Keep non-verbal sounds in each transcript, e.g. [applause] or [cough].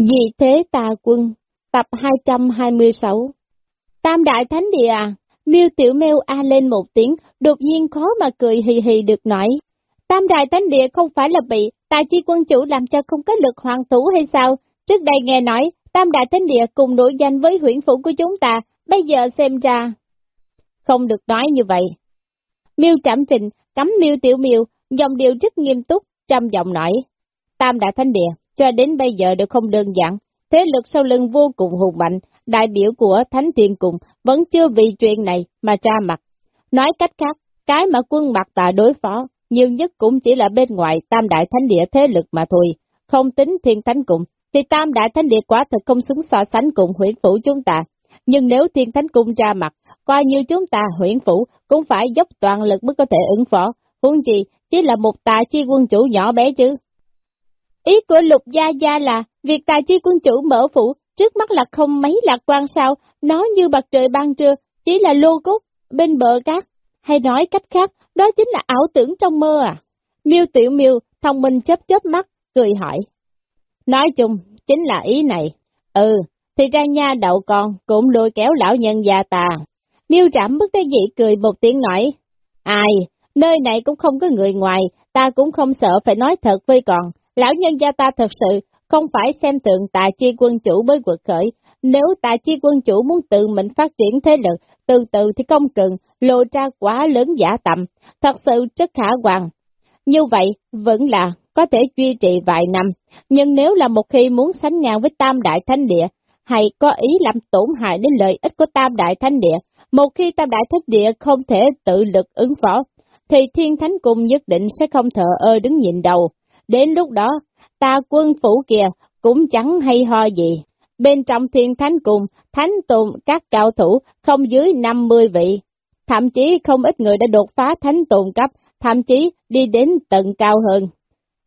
Vì thế tà quân, tập 226 Tam đại thánh địa à, miêu tiểu mêu a lên một tiếng, đột nhiên khó mà cười hì hì được nói. Tam đại thánh địa không phải là bị tài chi quân chủ làm cho không có lực hoàng thủ hay sao? Trước đây nghe nói, tam đại thánh địa cùng nổi danh với huyện phủ của chúng ta, bây giờ xem ra. Không được nói như vậy. Miêu trảm trình, cấm miêu tiểu miêu, dòng điều rất nghiêm túc, trăm giọng nói. Tam đại thánh địa, cho đến bây giờ đều không đơn giản, thế lực sau lưng vô cùng hùng mạnh, đại biểu của Thánh Thiên Cùng vẫn chưa vì chuyện này mà ra mặt. Nói cách khác, cái mà quân mặt tạ đối phó, nhiều nhất cũng chỉ là bên ngoài tam đại thánh địa thế lực mà thôi, không tính thiên thánh cùng thì tam đại thánh địa quả thật không xứng so sánh cùng huyện phủ chúng ta. Nhưng nếu thiên thánh cung ra mặt, coi như chúng ta huyện phủ cũng phải dốc toàn lực mới có thể ứng phó, huống gì, chỉ là một tà chi quân chủ nhỏ bé chứ. Ý của lục gia gia là, việc tài chi quân chủ mở phủ, trước mắt là không mấy lạc quan sao, nó như mặt trời ban trưa, chỉ là lô cốt, bên bờ cát. Hay nói cách khác, đó chính là ảo tưởng trong mơ à? Miêu tiểu miêu, thông minh chớp chớp mắt, cười hỏi. Nói chung, chính là ý này. Ừ, thì ra nha đậu con, cũng lôi kéo lão nhân già tà. Miêu trảm bước tới dị cười một tiếng nói. Ai, nơi này cũng không có người ngoài, ta cũng không sợ phải nói thật với còn, Lão nhân gia ta thật sự không phải xem tượng tà chi quân chủ mới quật khởi. Nếu tà chi quân chủ muốn tự mình phát triển thế lực, từ từ thì không cần, lộ ra quá lớn giả tầm, thật sự rất khả hoàng. Như vậy, vẫn là có thể duy trì vài năm, nhưng nếu là một khi muốn sánh ngang với tam đại thánh địa, hay có ý làm tổn hại đến lợi ích của tam đại thánh địa, một khi tam đại thánh địa không thể tự lực ứng phó, thì thiên thánh cung nhất định sẽ không thờ ơ đứng nhìn đầu. Đến lúc đó, ta quân phủ kìa cũng chẳng hay ho gì. Bên trong thiên thánh cùng, thánh tùng các cao thủ không dưới 50 vị. Thậm chí không ít người đã đột phá thánh tùng cấp, thậm chí đi đến tận cao hơn.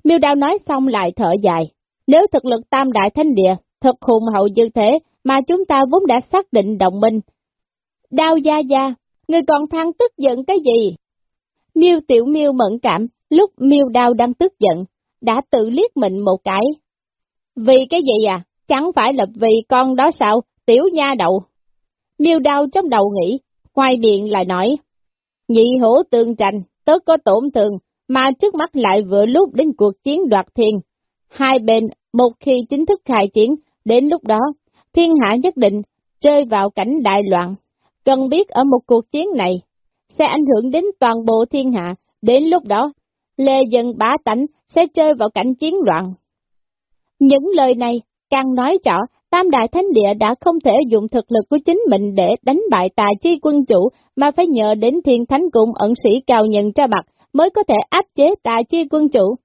Miêu Đao nói xong lại thở dài. Nếu thực lực tam đại thánh địa, thật hùng hậu như thế, mà chúng ta vốn đã xác định đồng minh. Đao gia gia, người còn than tức giận cái gì? Miêu tiểu miêu mẫn cảm, lúc miêu đao đang tức giận, đã tự liếc mình một cái. Vì cái gì à? Chẳng phải là vì con đó sao? Tiểu nha đậu. Miêu đau trong đầu nghĩ, ngoài miệng lại nói. Nhị hổ tương tranh, tớ có tổn thương, mà trước mắt lại vừa lúc đến cuộc chiến đoạt thiên. Hai bên, một khi chính thức khai chiến, đến lúc đó, thiên hạ nhất định rơi vào cảnh đại loạn. Cần biết ở một cuộc chiến này, sẽ ảnh hưởng đến toàn bộ thiên hạ, đến lúc đó, lê dân bá tánh sẽ chơi vào cảnh chiến loạn. Những lời này càng nói rõ Tam Đại Thánh Địa đã không thể dùng thực lực của chính mình để đánh bại tà chi quân chủ, mà phải nhờ đến thiên thánh cung ẩn sĩ cao nhận ra mặt mới có thể áp chế tà chi quân chủ.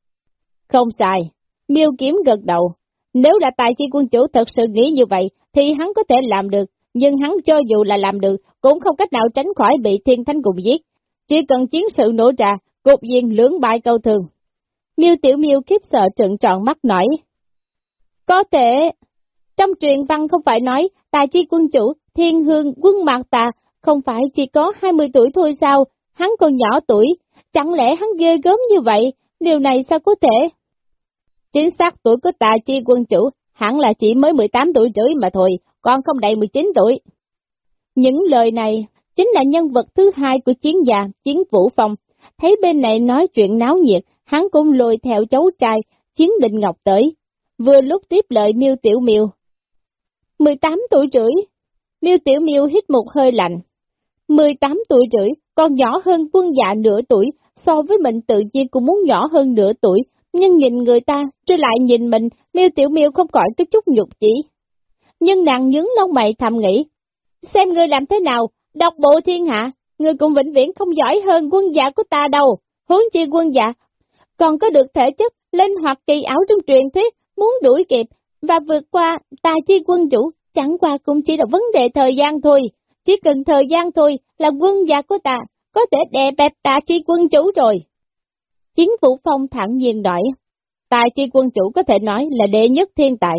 Không sai, miêu kiếm gật đầu. Nếu là tài chi quân chủ thật sự nghĩ như vậy, thì hắn có thể làm được, nhưng hắn cho dù là làm được, cũng không cách nào tránh khỏi bị thiên thánh cùng giết. Chỉ cần chiến sự nổ ra, cục diện lưỡng bại câu thường. Miêu Tiểu Miêu khiếp sợ trợn tròn mắt nói. Có thể, trong truyền văn không phải nói, tài chi quân chủ, thiên hương, quân mạc tà, không phải chỉ có 20 tuổi thôi sao, hắn còn nhỏ tuổi, chẳng lẽ hắn ghê gớm như vậy, điều này sao có thể? Chính xác tuổi của tà chi quân chủ, hẳn là chỉ mới 18 tuổi rưỡi mà thôi, còn không đầy 19 tuổi. Những lời này chính là nhân vật thứ hai của chiến già, chiến vũ phong. Thấy bên này nói chuyện náo nhiệt, hắn cũng lùi theo cháu trai, chiến định ngọc tới. Vừa lúc tiếp lời miêu tiểu miêu. 18 tuổi rưỡi. Miêu tiểu miêu hít một hơi lạnh. 18 tuổi rưỡi, còn nhỏ hơn quân dạ nửa tuổi, so với mình tự nhiên cũng muốn nhỏ hơn nửa tuổi, nhưng nhìn người ta, rồi lại nhìn mình, miêu tiểu miêu không khỏi cái chút nhục chỉ. Nhưng nàng nhướng lông mày thầm nghĩ, xem ngươi làm thế nào, đọc bộ thiên hạ, ngươi cũng vĩnh viễn không giỏi hơn quân giả của ta đâu, hướng chi quân giả còn có được thể chất linh hoạt kỳ ảo trong truyền thuyết, muốn đuổi kịp và vượt qua tà chi quân chủ, chẳng qua cũng chỉ là vấn đề thời gian thôi, chỉ cần thời gian thôi là quân giả của ta, có thể đè bẹp tà chi quân chủ rồi. Chiến phủ phong thẳng nhiên nói, tà chi quân chủ có thể nói là đệ nhất thiên tài.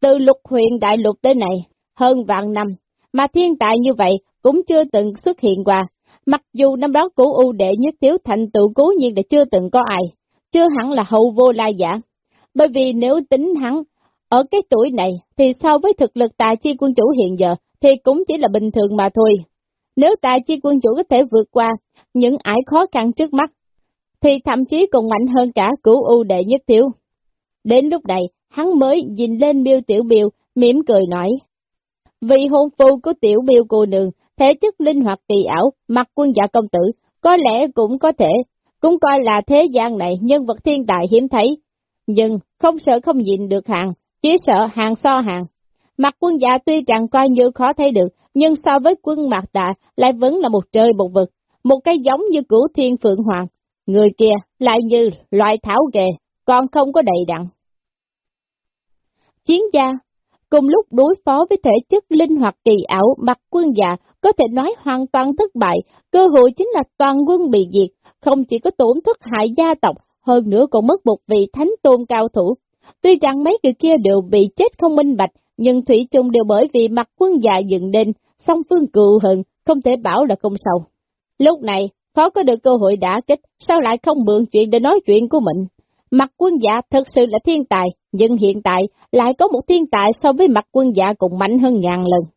Từ lục huyện đại lục tới này, hơn vạn năm, mà thiên tài như vậy cũng chưa từng xuất hiện qua. Mặc dù năm đó cổ u đệ nhất thiếu thành tựu cố nhiên là chưa từng có ai, chưa hẳn là hậu vô lai giả. Bởi vì nếu tính hắn Ở cái tuổi này thì so với thực lực tài chi quân chủ hiện giờ thì cũng chỉ là bình thường mà thôi. Nếu tài chi quân chủ có thể vượt qua những ải khó khăn trước mắt, thì thậm chí còn mạnh hơn cả cửu u đệ nhất thiếu. Đến lúc này, hắn mới nhìn lên miêu tiểu biêu, mỉm cười nói. Vì hôn phu của tiểu biêu cô nương, thể chất linh hoạt kỳ ảo, mặt quân giả công tử, có lẽ cũng có thể, cũng coi là thế gian này nhân vật thiên tài hiếm thấy. Nhưng không sợ không nhịn được hàng, chỉ sợ hàng so hàng. Mặt quân giả tuy rằng coi như khó thấy được, nhưng so với quân mặt đạ lại vẫn là một trời một vực, một cái giống như cửu thiên phượng hoàng. Người kia lại như loại thảo ghề, còn không có đầy đặn. Chiến gia cùng lúc đối phó với thể chất linh hoạt kỳ ảo mặt quân dạ có thể nói hoàn toàn thất bại, cơ hội chính là toàn quân bị diệt, không chỉ có tổn thất hại gia tộc, hơn nữa còn mất một vị thánh tôn cao thủ. Tuy rằng mấy người kia đều bị chết không minh bạch, nhưng Thủy chung đều bởi vì mặt quân dạ dựng nên, song phương cựu hận, không thể bảo là không sầu Lúc này, khó có được cơ hội đả kích, sao lại không mượn chuyện để nói chuyện của mình? Mặt quân dạ thật sự là thiên tài, nhưng hiện tại lại có một thiên tài so với mặt quân dạ cũng mạnh hơn ngàn lần.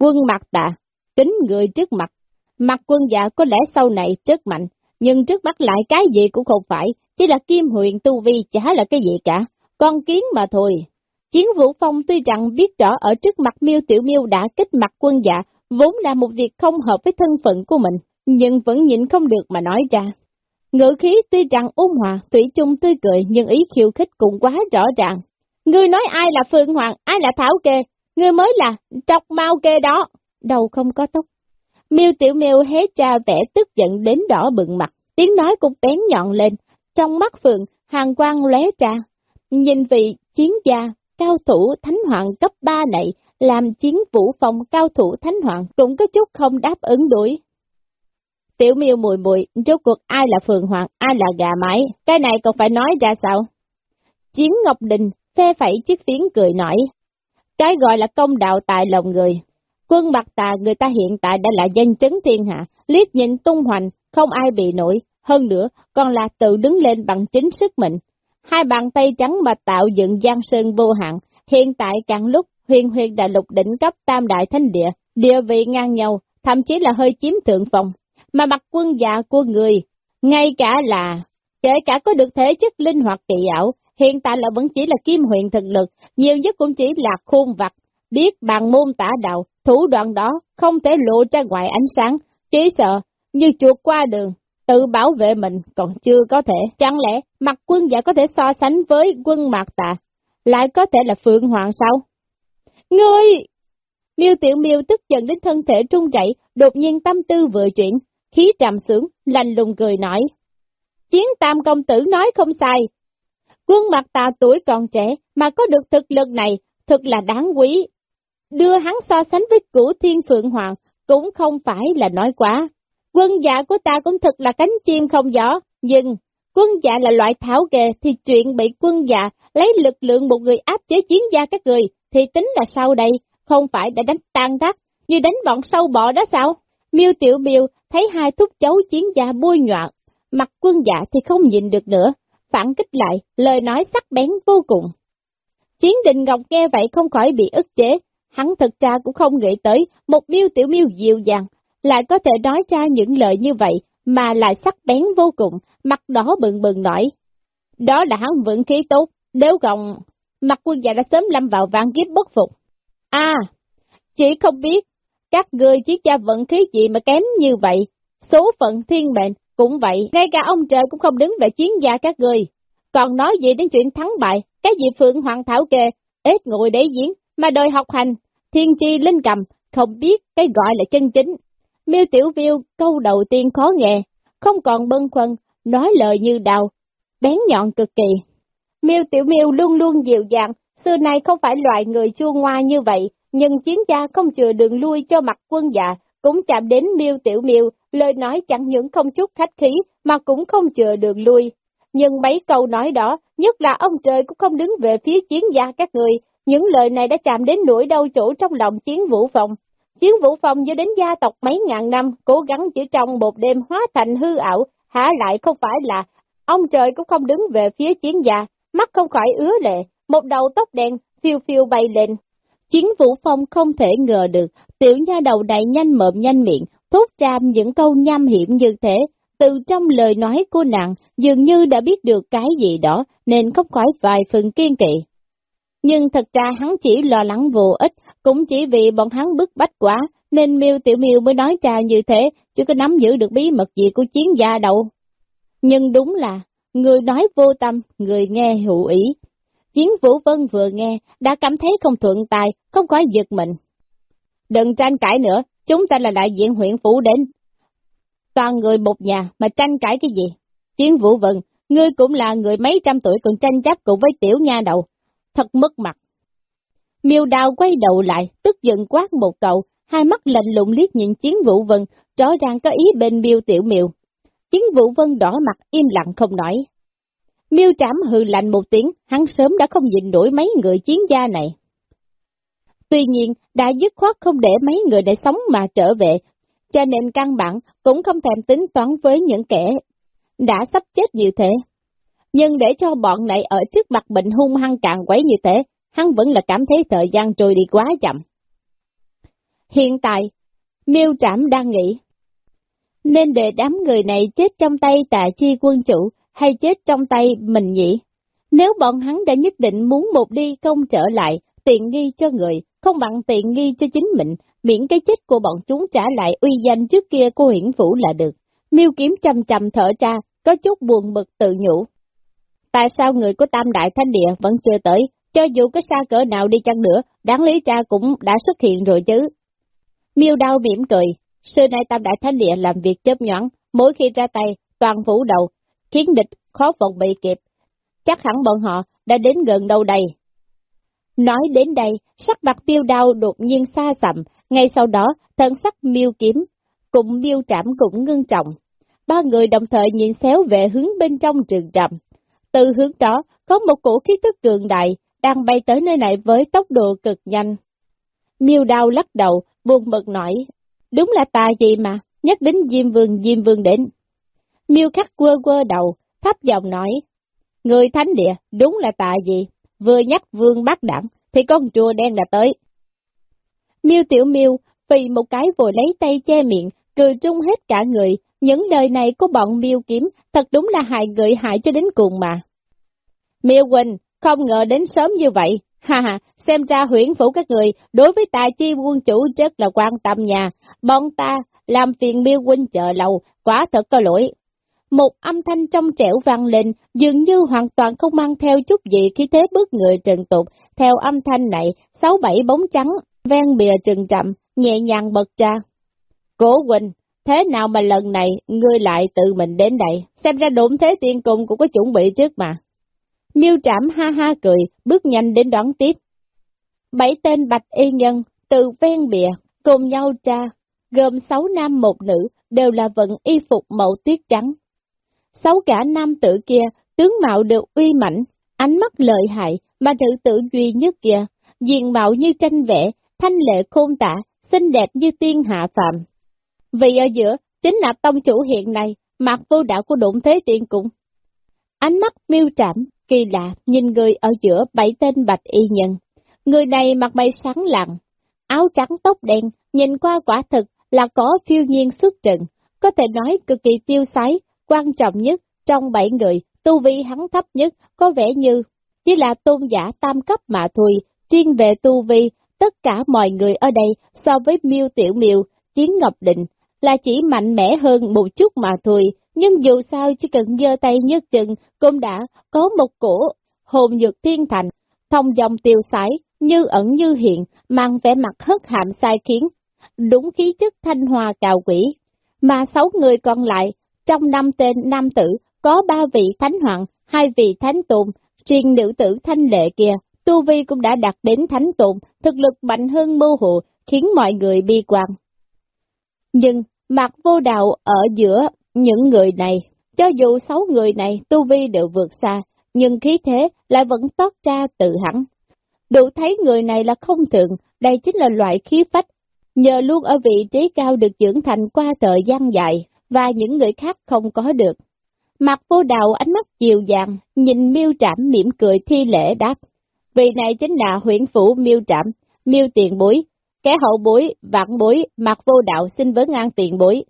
Quân mặt tạ, kính người trước mặt. Mặt quân dạ có lẽ sau này rất mạnh, nhưng trước mắt lại cái gì cũng không phải, chỉ là kim huyền tu vi chả là cái gì cả, con kiến mà thôi. Chiến Vũ Phong tuy rằng biết rõ ở trước mặt miêu tiểu miêu đã kích mặt quân dạ, vốn là một việc không hợp với thân phận của mình, nhưng vẫn nhịn không được mà nói ra. Ngữ khí tuy rằng ôn hòa, thủy chung tươi cười nhưng ý khiêu khích cũng quá rõ ràng. Ngươi nói ai là Phương Hoàng, ai là Thảo Kê, ngươi mới là trọc mau kê đó. Đầu không có tóc. Miêu tiểu miêu hé cha vẻ tức giận đến đỏ bừng mặt, tiếng nói cũng bén nhọn lên. Trong mắt Phượng, hàng quang lóe ra. Nhìn vị chiến gia, cao thủ thánh hoàng cấp 3 này, làm chiến vũ phong cao thủ thánh hoàng cũng có chút không đáp ứng đuổi. Tiểu miêu mùi mùi, rốt cuộc ai là phường hoàng, ai là gà mái, cái này còn phải nói ra sao? Chiến Ngọc Đình phê phẩy chiếc phiến cười nổi Cái gọi là công đạo tại lòng người. Quân bạc tà người ta hiện tại đã là danh chấn thiên hạ, liếc nhìn tung hoành, không ai bị nổi. Hơn nữa, còn là tự đứng lên bằng chính sức mình. Hai bàn tay trắng mà tạo dựng giang sơn vô hạn, hiện tại càng lúc huyền huyền đại lục đỉnh cấp tam đại thánh địa, địa vị ngang nhau, thậm chí là hơi chiếm thượng phòng mà mặt quân dạ của người, ngay cả là, kể cả có được thể chất linh hoạt kỳ ảo, hiện tại là vẫn chỉ là kim huyện thực lực, nhiều nhất cũng chỉ là khuôn vặt, biết bằng môn tả đạo, thủ đoạn đó không thể lộ ra ngoài ánh sáng, chỉ sợ như chuột qua đường, tự bảo vệ mình còn chưa có thể. Chẳng lẽ mặt quân giả có thể so sánh với quân mạc tà, lại có thể là phượng hoàng sao? Ngươi! Miêu tiểu miêu tức giận đến thân thể trung chảy, đột nhiên tâm tư vừa chuyển, khí trầm sướng, lành lùng cười nói. Chiến tam công tử nói không sai. Quân mặt ta tuổi còn trẻ mà có được thực lực này, thật là đáng quý. Đưa hắn so sánh với cửu thiên phượng hoàng cũng không phải là nói quá. Quân giả của ta cũng thật là cánh chim không gió, nhưng quân giả là loại thảo kề thì chuyện bị quân giả lấy lực lượng một người áp chế chiến gia các người thì tính là sau đây, không phải đã đánh tan tác như đánh bọn sâu bọ đó sao? Miêu Tiểu Miêu thấy hai thúc cháu chiến gia bôi nhọt, mặt quân dạ thì không nhìn được nữa, phản kích lại, lời nói sắc bén vô cùng. Chiến đình Ngọc nghe vậy không khỏi bị ức chế, hắn thật ra cũng không nghĩ tới một miêu tiểu miêu dịu dàng, lại có thể nói ra những lời như vậy mà lại sắc bén vô cùng, mặt đỏ bừng bừng nổi. Đó là hắn vững khí tốt, nếu gồng, mặt quân dạ đã sớm lâm vào vạn kiếp bất phục. À, chỉ không biết các người chỉ cha vận khí gì mà kém như vậy, số phận thiên mệnh cũng vậy, ngay cả ông trời cũng không đứng về chiến gia các người. Còn nói gì đến chuyện thắng bại, cái gì Phượng Hoàng Thảo kê, ít ngồi để diễn, mà đòi học hành, thiên chi linh cầm, không biết cái gọi là chân chính. Miêu Tiểu Viêu câu đầu tiên khó nghe, không còn bân khuân, nói lời như đào, bén nhọn cực kỳ. Miêu Tiểu Miêu luôn luôn dịu dàng, xưa nay không phải loại người chua ngoa như vậy, nhưng chiến gia không chừa đường lui cho mặt quân dạ, cũng chạm đến miêu tiểu miêu, lời nói chẳng những không chút khách khí, mà cũng không chừa đường lui. Nhưng mấy câu nói đó, nhất là ông trời cũng không đứng về phía chiến gia các người, những lời này đã chạm đến nỗi đau chỗ trong lòng chiến vũ phòng. Chiến vũ phòng do đến gia tộc mấy ngàn năm, cố gắng chỉ trong một đêm hóa thành hư ảo, hả lại không phải là ông trời cũng không đứng về phía chiến gia, mắt không khỏi ứa lệ, một đầu tóc đen, phiêu phiêu bay lên. Chiến vũ phong không thể ngờ được, tiểu nha đầu này nhanh mộm nhanh miệng, thốt tràm những câu nham hiểm như thế. Từ trong lời nói của nàng, dường như đã biết được cái gì đó, nên không khỏi vài phần kiên kỵ. Nhưng thật ra hắn chỉ lo lắng vô ích, cũng chỉ vì bọn hắn bức bách quá, nên miêu tiểu miêu mới nói cha như thế, chứ có nắm giữ được bí mật gì của chiến gia đâu. Nhưng đúng là, người nói vô tâm, người nghe hữu ý. Chiến Vũ Vân vừa nghe, đã cảm thấy không thuận tài, không có giật mình. Đừng tranh cãi nữa, chúng ta là đại diện huyện phủ đến. Toàn người một nhà mà tranh cãi cái gì? Chiến Vũ Vân, ngươi cũng là người mấy trăm tuổi còn tranh chấp cùng với tiểu nha đầu. Thật mất mặt. Miêu đào quay đầu lại, tức giận quát một cậu, hai mắt lạnh lùng liếc nhìn Chiến Vũ Vân, rõ ràng có ý bên miêu tiểu miêu. Chiến Vũ Vân đỏ mặt im lặng không nói. Miêu trảm hừ lạnh một tiếng, hắn sớm đã không nhịn nổi mấy người chiến gia này. Tuy nhiên, đã dứt khoát không để mấy người để sống mà trở về, cho nên căn bản cũng không thèm tính toán với những kẻ đã sắp chết như thế. Nhưng để cho bọn này ở trước mặt bệnh hung hăng càng quấy như thế, hắn vẫn là cảm thấy thời gian trôi đi quá chậm. Hiện tại, miêu trảm đang nghĩ, nên để đám người này chết trong tay tà chi quân chủ hay chết trong tay mình nhỉ? Nếu bọn hắn đã nhất định muốn một đi không trở lại, tiện nghi cho người, không bằng tiện nghi cho chính mình, miễn cái chết của bọn chúng trả lại uy danh trước kia của hiển phủ là được. Miêu kiếm chầm chầm thở ra, có chút buồn bực tự nhủ. Tại sao người của Tam Đại Thánh Địa vẫn chưa tới, cho dù có xa cỡ nào đi chăng nữa, đáng lý cha cũng đã xuất hiện rồi chứ. Miêu đau mỉm cười, xưa nay Tam Đại Thánh Địa làm việc chớp nhoắn, mỗi khi ra tay, toàn phủ đầu, khiến địch khó phòng bị kịp. Chắc hẳn bọn họ đã đến gần đâu đây. Nói đến đây, sắc mặt miêu đau đột nhiên xa sầm, ngay sau đó, thân sắc miêu kiếm, cùng miêu trảm cũng ngưng trọng. Ba người đồng thời nhìn xéo về hướng bên trong trường trầm. Từ hướng đó, có một cổ khí thức cường đại, đang bay tới nơi này với tốc độ cực nhanh. Miêu đau lắc đầu, buồn bực nói, đúng là ta gì mà, nhắc đến Diêm Vương, Diêm Vương đến. Miêu khắc quơ quơ đầu, thấp giọng nói, người thánh địa, đúng là tại gì, vừa nhắc Vương bác đẳng, thì con chùa đen đã tới. Miêu tiểu miêu, vì một cái vội lấy tay che miệng, cười trung hết cả người, những lời này của bọn miêu kiếm, thật đúng là hại người hại cho đến cùng mà. Miêu Quỳnh, không ngờ đến sớm như vậy, ha ha, xem ra huyển phủ các người đối với tài chi quân chủ rất là quan tâm nhà, bọn ta làm phiền miêu huynh chờ lâu, quả thật có lỗi. Một âm thanh trong trẻo vang lên, dường như hoàn toàn không mang theo chút gì khi thế bước người trần tục, theo âm thanh này, sáu bảy bóng trắng, ven bìa trừng chậm, nhẹ nhàng bật ra. Cố Quỳnh, thế nào mà lần này ngươi lại tự mình đến đây, xem ra đụng thế tiên cung cũng có chuẩn bị trước mà. Miêu trảm ha ha cười, bước nhanh đến đón tiếp. Bảy tên bạch y nhân, từ ven bìa, cùng nhau tra, gồm sáu nam một nữ, đều là vận y phục màu tuyết trắng. Sáu cả nam tử kia, tướng mạo đều uy mãnh, ánh mắt lợi hại, mà nữ tử duy nhất kia, diện mạo như tranh vẽ, thanh lệ khôn tả, xinh đẹp như tiên hạ phàm. Vì ở giữa, chính là tông chủ hiện nay, mặt vô đạo của đụng thế tiên cũng Ánh mắt miêu trảm, kỳ lạ, nhìn người ở giữa bảy tên bạch y nhân. Người này mặt mày sáng lặng, áo trắng tóc đen, nhìn qua quả thực là có phiêu nhiên xuất trận, có thể nói cực kỳ tiêu sái, quan trọng nhất trong bảy người, tu vi hắn thấp nhất, có vẻ như chỉ là tôn giả tam cấp mà thôi, riêng về tu vi, tất cả mọi người ở đây so với miêu tiểu miêu, chiến ngọc định, là chỉ mạnh mẽ hơn một chút mà thôi, nhưng dù sao chỉ cần giơ tay nhấc chân cũng đã có một cổ hồn dược thiên thành, thông dòng tiêu sái, như ẩn như hiện, mang vẻ mặt hất hàm sai khiến, đúng khí chất thanh hòa cào quỷ. Mà sáu người còn lại, trong năm tên nam tử, có ba vị thánh hoàng, hai vị thánh tôn, riêng nữ tử thanh lệ kia, Tu Vi cũng đã đạt đến thánh tôn, thực lực mạnh hơn mưu hộ, khiến mọi người bi quan. Nhưng, mặt vô đạo ở giữa những người này, cho dù sáu người này Tu Vi đều vượt xa, nhưng khí thế lại vẫn toát ra tự hẳn. Đủ thấy người này là không thường, đây chính là loại khí phách, nhờ luôn ở vị trí cao được dưỡng thành qua thời gian dài, và những người khác không có được. Mặt vô đạo ánh mắt dịu dàng, nhìn miêu trảm mỉm cười thi lễ đáp. Vị này chính là huyện phủ miêu trạm, miêu tiền bối, kẻ hậu bối, vạn bối, mặt vô đạo xin vấn an tiền bối.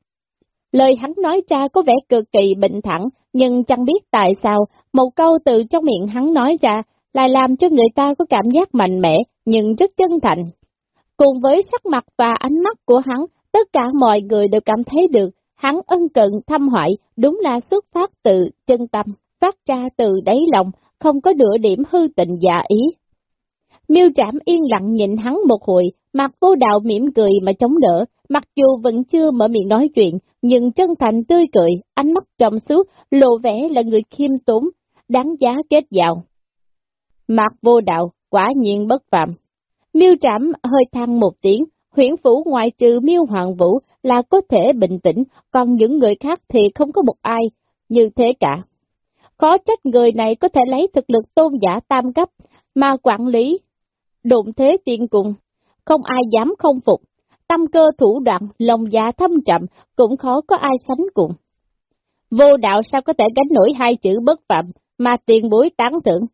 Lời hắn nói ra có vẻ cực kỳ bình thẳng, nhưng chẳng biết tại sao, một câu từ trong miệng hắn nói ra lại làm cho người ta có cảm giác mạnh mẽ, nhưng rất chân thành. Cùng với sắc mặt và ánh mắt của hắn, tất cả mọi người đều cảm thấy được, hắn ân cận thăm hỏi đúng là xuất phát từ chân tâm, phát ra từ đáy lòng, không có nửa điểm hư tình giả ý. Miêu trảm yên lặng nhìn hắn một hồi, mặt vô đạo mỉm cười mà chống đỡ, mặc dù vẫn chưa mở miệng nói chuyện, nhưng chân thành tươi cười, ánh mắt trong suốt, lộ vẻ là người khiêm tốn, đáng giá kết giao. Mặt vô đạo, quả nhiên bất phạm. Miêu trảm hơi than một tiếng, huyện phủ ngoại trừ miêu hoàng vũ là có thể bình tĩnh, còn những người khác thì không có một ai như thế cả. Khó trách người này có thể lấy thực lực tôn giả tam cấp mà quản lý, đụng thế tiên cùng, không ai dám không phục, tâm cơ thủ đoạn, lòng dạ thâm trầm, cũng khó có ai sánh cùng. Vô đạo sao có thể gánh nổi hai chữ bất phạm, mà tiền bối tán thưởng.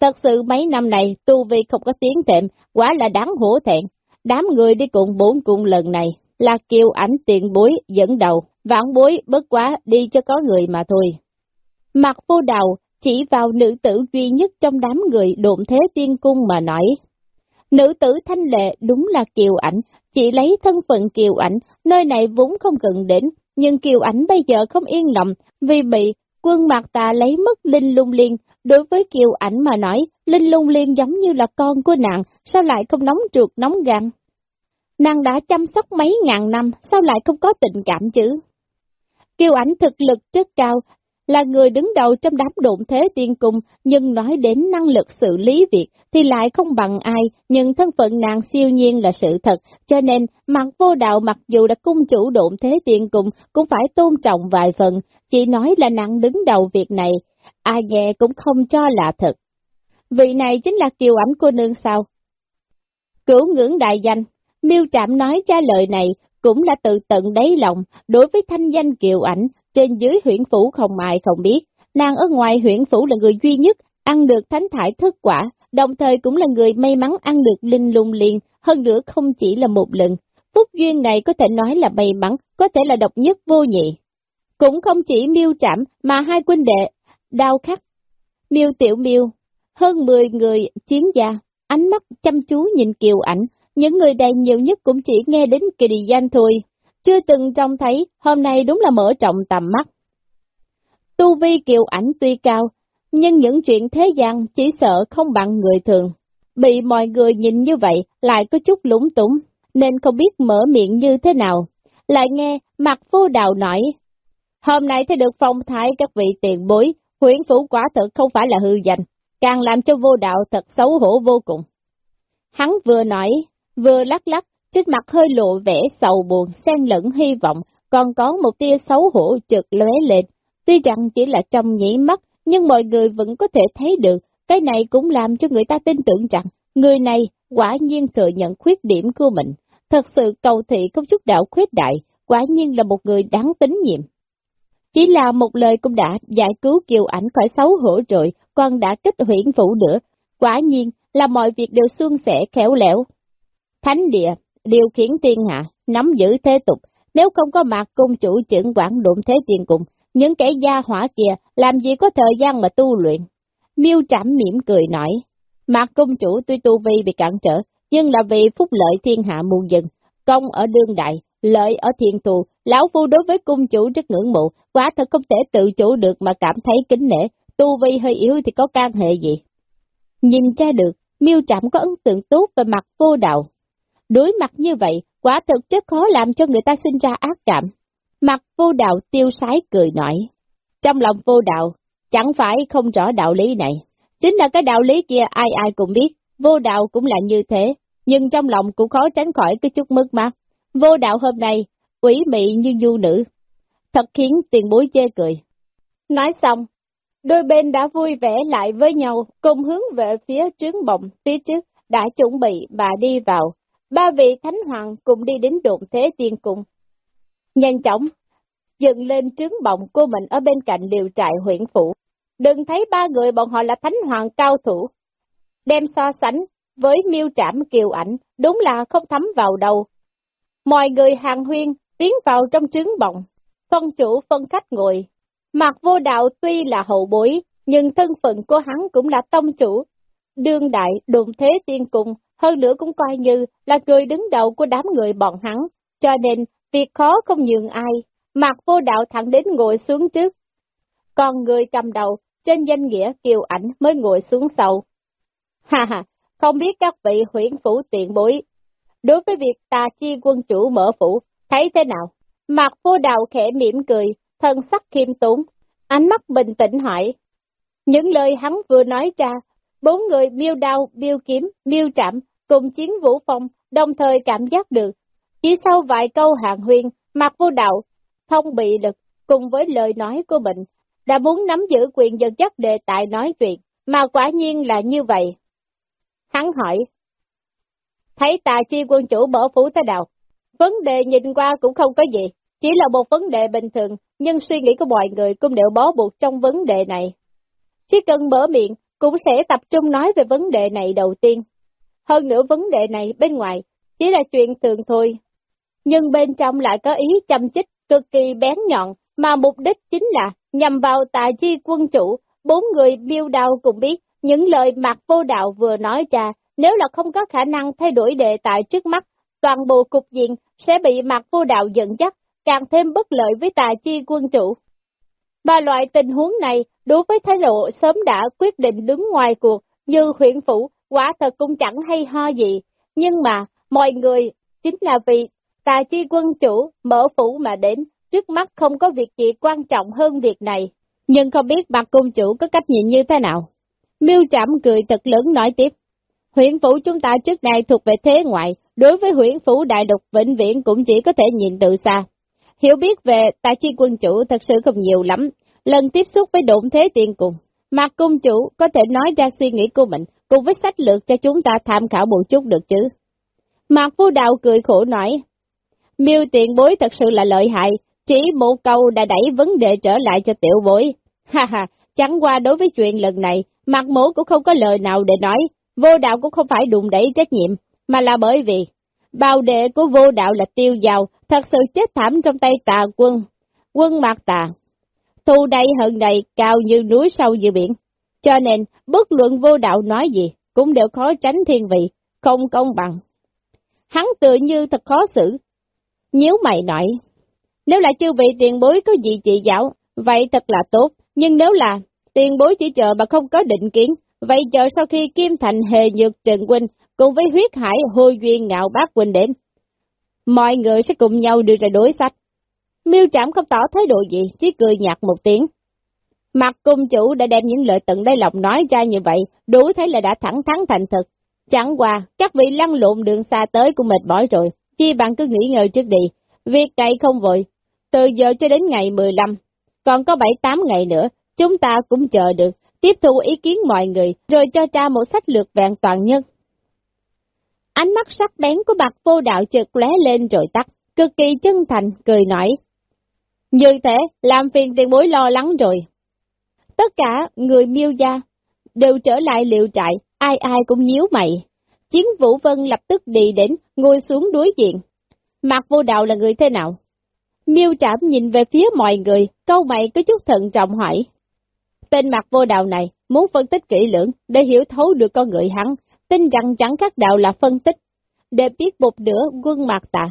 Thật sự mấy năm này, tu vi không có tiếng thệm, quá là đáng hổ thẹn. Đám người đi cùng bốn cung lần này, là kiều ảnh tiền bối dẫn đầu, vãn bối bất quá đi cho có người mà thôi. Mặt vô đầu chỉ vào nữ tử duy nhất trong đám người độn thế tiên cung mà nói. Nữ tử thanh lệ đúng là kiều ảnh, chỉ lấy thân phận kiều ảnh, nơi này vốn không cần đến, nhưng kiều ảnh bây giờ không yên lòng vì bị quân mặt tà lấy mất linh lung liên. Đối với kiều ảnh mà nói, linh lung liên giống như là con của nàng, sao lại không nóng ruột nóng gan? Nàng đã chăm sóc mấy ngàn năm, sao lại không có tình cảm chứ? Kiều ảnh thực lực rất cao, là người đứng đầu trong đám độn thế tiên cung, nhưng nói đến năng lực xử lý việc thì lại không bằng ai, nhưng thân phận nàng siêu nhiên là sự thật, cho nên mặt vô đạo mặc dù đã cung chủ độn thế tiên cung cũng phải tôn trọng vài phần, chỉ nói là nàng đứng đầu việc này, ai nghe cũng không cho là thật. Vị này chính là kiều ảnh cô nương sao? Cửu ngưỡng đại danh, miêu trạm nói ra lời này cũng là tự tận đáy lòng, đối với thanh danh kiều ảnh, trên dưới huyện phủ không ai không biết, nàng ở ngoài huyện phủ là người duy nhất ăn được thánh thải thất quả, đồng thời cũng là người may mắn ăn được linh lung liền, hơn nữa không chỉ là một lần. Phúc duyên này có thể nói là may mắn, có thể là độc nhất vô nhị. Cũng không chỉ miêu trảm mà hai quân đệ, đau khắc, miêu tiểu miêu, hơn 10 người chiến gia, ánh mắt chăm chú nhìn kiều ảnh, những người đây nhiều nhất cũng chỉ nghe đến kỳ danh thôi chưa từng trông thấy, hôm nay đúng là mở trọng tầm mắt. Tu vi kiều ảnh tuy cao, nhưng những chuyện thế gian chỉ sợ không bằng người thường. Bị mọi người nhìn như vậy lại có chút lúng túng, nên không biết mở miệng như thế nào. Lại nghe mặt vô đào nói, hôm nay thấy được phong thái các vị tiền bối, huyển phủ quả thật không phải là hư danh, càng làm cho vô đạo thật xấu hổ vô cùng. Hắn vừa nói, vừa lắc lắc trên mặt hơi lộ vẻ sầu buồn, xen lẫn hy vọng, còn có một tia xấu hổ chợt lóe lên. Tuy rằng chỉ là trong nhĩ mắt, nhưng mọi người vẫn có thể thấy được, cái này cũng làm cho người ta tin tưởng rằng, người này quả nhiên thừa nhận khuyết điểm của mình. Thật sự cầu thị công chút đạo khuyết đại, quả nhiên là một người đáng tín nhiệm. Chỉ là một lời cũng đã giải cứu kiều ảnh khỏi xấu hổ rồi, còn đã kích huyển vũ nữa. Quả nhiên là mọi việc đều suôn sẻ khéo léo. Thánh địa, điều khiển thiên hạ, nắm giữ thế tục, nếu không có mặt cung chủ trưởng quản đụng thế tiền cùng, những kẻ gia hỏa kia làm gì có thời gian mà tu luyện. Miêu trảm mỉm cười nói, mặt cung chủ tuy tu vi bị cản trở, nhưng là vì phúc lợi thiên hạ muôn dân, công ở đương đại, lợi ở thiên tù, lão phu đối với cung chủ rất ngưỡng mộ, quả thật không thể tự chủ được mà cảm thấy kính nể, tu vi hơi yếu thì có can hệ gì. Nhìn ra được, miêu trạm có ấn tượng tốt về mặt vô đạo, Đối mặt như vậy, quả thực rất khó làm cho người ta sinh ra ác cảm. Mặt vô đạo tiêu sái cười nói. Trong lòng vô đạo, chẳng phải không rõ đạo lý này. Chính là cái đạo lý kia ai ai cũng biết, vô đạo cũng là như thế, nhưng trong lòng cũng khó tránh khỏi cái chút mất mát. Vô đạo hôm nay, quỷ mị như du nữ, thật khiến tiền bối chê cười. Nói xong, đôi bên đã vui vẻ lại với nhau, cùng hướng về phía trướng bồng phía trước, đã chuẩn bị bà đi vào, Ba vị thánh hoàng cùng đi đến độn thế tiên cung. Nhanh chóng, dựng lên trướng bọng của mình ở bên cạnh điều trại huyện phủ. Đừng thấy ba người bọn họ là thánh hoàng cao thủ. đem so sánh với miêu trảm kiều ảnh, đúng là không thấm vào đầu. Mọi người hàng huyên tiến vào trong trứng bọng, phân chủ phân khách ngồi. mặc vô đạo tuy là hậu bối, nhưng thân phận của hắn cũng là tông chủ. Đương đại, đồn thế tiên cùng, hơn nữa cũng coi như là người đứng đầu của đám người bọn hắn, cho nên việc khó không nhường ai. mặc vô đạo thẳng đến ngồi xuống trước. Còn người cầm đầu, trên danh nghĩa kiều ảnh mới ngồi xuống sau. Ha ha, không biết các vị huyện phủ tiện bối. Đối với việc tà chi quân chủ mở phủ, thấy thế nào? Mặt vô đạo khẽ mỉm cười, thân sắc khiêm tốn, ánh mắt bình tĩnh hỏi. Những lời hắn vừa nói ra, bốn người miêu đao, miêu kiếm, miêu trạm, cùng chiến vũ phong, đồng thời cảm giác được. Chỉ sau vài câu hàng huyên, mặt vô đạo, thông bị lực, cùng với lời nói của mình, đã muốn nắm giữ quyền dân dắt đề tài nói chuyện, mà quả nhiên là như vậy. Hắn hỏi, thấy tà chi quân chủ mở phủ thế nào? Vấn đề nhìn qua cũng không có gì, chỉ là một vấn đề bình thường, nhưng suy nghĩ của mọi người cũng đều bó buộc trong vấn đề này. Chỉ cần mở miệng, cũng sẽ tập trung nói về vấn đề này đầu tiên. Hơn nữa vấn đề này bên ngoài, chỉ là chuyện thường thôi. Nhưng bên trong lại có ý chăm chích, cực kỳ bén nhọn, mà mục đích chính là nhằm vào tà chi quân chủ, bốn người biêu đao cũng biết, những lời mặt vô đạo vừa nói ra, nếu là không có khả năng thay đổi đề tài trước mắt, toàn bộ cục diện sẽ bị mặt vô đạo dẫn dắt, càng thêm bất lợi với tà chi quân chủ. Mà loại tình huống này, đối với thái độ sớm đã quyết định đứng ngoài cuộc, như huyện phủ, quả thật cũng chẳng hay ho gì. Nhưng mà, mọi người, chính là vì tà chi quân chủ mở phủ mà đến, trước mắt không có việc gì quan trọng hơn việc này. Nhưng không biết bạc cung chủ có cách nhìn như thế nào? Miêu Trạm cười thật lớn nói tiếp. Huyện phủ chúng ta trước nay thuộc về thế ngoại, đối với huyện phủ đại lục vĩnh viễn cũng chỉ có thể nhìn từ xa. Hiểu biết về tài chi quân chủ thật sự không nhiều lắm, lần tiếp xúc với độn thế tiền cùng. Mạc cung chủ có thể nói ra suy nghĩ của mình, cùng với sách lược cho chúng ta tham khảo một chút được chứ. Mạc Phu Đạo cười khổ nói, miêu tiền bối thật sự là lợi hại, chỉ một câu đã đẩy vấn đề trở lại cho tiểu bối. [laughs] Ha ha, chẳng qua đối với chuyện lần này, Mạc mổ cũng không có lời nào để nói, vô đạo cũng không phải đụng đẩy trách nhiệm, mà là bởi vì bào đệ của vô đạo là tiêu giàu, thật sự chết thảm trong tay tà quân, quân mạc tà. Thu đầy hận này cao như núi sâu như biển, cho nên bất luận vô đạo nói gì cũng đều khó tránh thiên vị, không công bằng. Hắn tự như thật khó xử. Nhíu mày nói, nếu là chư vị tiền bối có gì chỉ giáo, vậy thật là tốt, nhưng nếu là tiền bối chỉ chờ mà không có định kiến, vậy chờ sau khi Kim Thành hề nhược Trần Huynh cùng với huyết hải hô duyên ngạo bác Huynh đến, mọi người sẽ cùng nhau đưa ra đối sách. Miêu Trạm không tỏ thái độ gì, chỉ cười nhạt một tiếng. Mặt cung chủ đã đem những lời tận đáy lòng nói ra như vậy, đủ thấy là đã thẳng thắn thành thực. Chẳng qua, các vị lăn lộn đường xa tới cũng mệt mỏi rồi, chi bạn cứ nghỉ ngơi trước đi. Việc này không vội, từ giờ cho đến ngày 15, còn có 7-8 ngày nữa, chúng ta cũng chờ được, tiếp thu ý kiến mọi người, rồi cho ra một sách lược vẹn toàn nhân. Ánh mắt sắc bén của bạc vô đạo chợt lóe lên rồi tắt, cực kỳ chân thành, cười nói. Như thế, làm phiền tiền bối lo lắng rồi. Tất cả người miêu gia đều trở lại liệu trại, ai ai cũng nhíu mày. Chiến Vũ Vân lập tức đi đến, ngồi xuống đối diện. Mạc vô đạo là người thế nào? Miêu trảm nhìn về phía mọi người, câu mày có chút thận trọng hỏi. Tên mặt vô đạo này muốn phân tích kỹ lưỡng để hiểu thấu được con người hắn, tin rằng chẳng các đạo là phân tích, để biết một nửa quân mặt tà.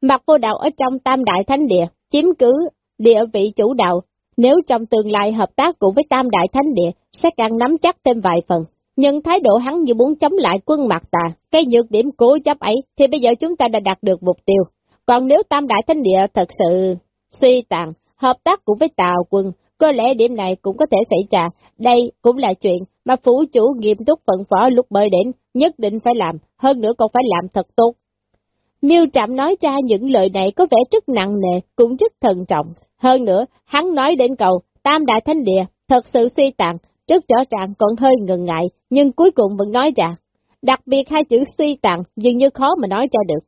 mặt vô đạo ở trong tam đại thánh địa, chiếm cứ địa vị chủ đạo, nếu trong tương lai hợp tác cùng với tam đại thánh địa, sẽ càng nắm chắc thêm vài phần. Nhưng thái độ hắn như muốn chống lại quân mặt tà, cái nhược điểm cố chấp ấy, thì bây giờ chúng ta đã đạt được mục tiêu. Còn nếu tam đại thánh địa thật sự suy tàn, hợp tác cùng với tàu quân, có lẽ điểm này cũng có thể xảy ra. Đây cũng là chuyện mà phủ chủ nghiêm túc phận phó lúc mới đến, nhất định phải làm, hơn nữa còn phải làm thật tốt. Miêu Trạm nói ra những lời này có vẻ rất nặng nề, cũng rất thần trọng. Hơn nữa, hắn nói đến cầu, Tam Đại Thánh Địa, thật sự suy tàn, rất rõ ràng còn hơi ngần ngại, nhưng cuối cùng vẫn nói ra. Đặc biệt hai chữ suy tàn dường như khó mà nói ra được.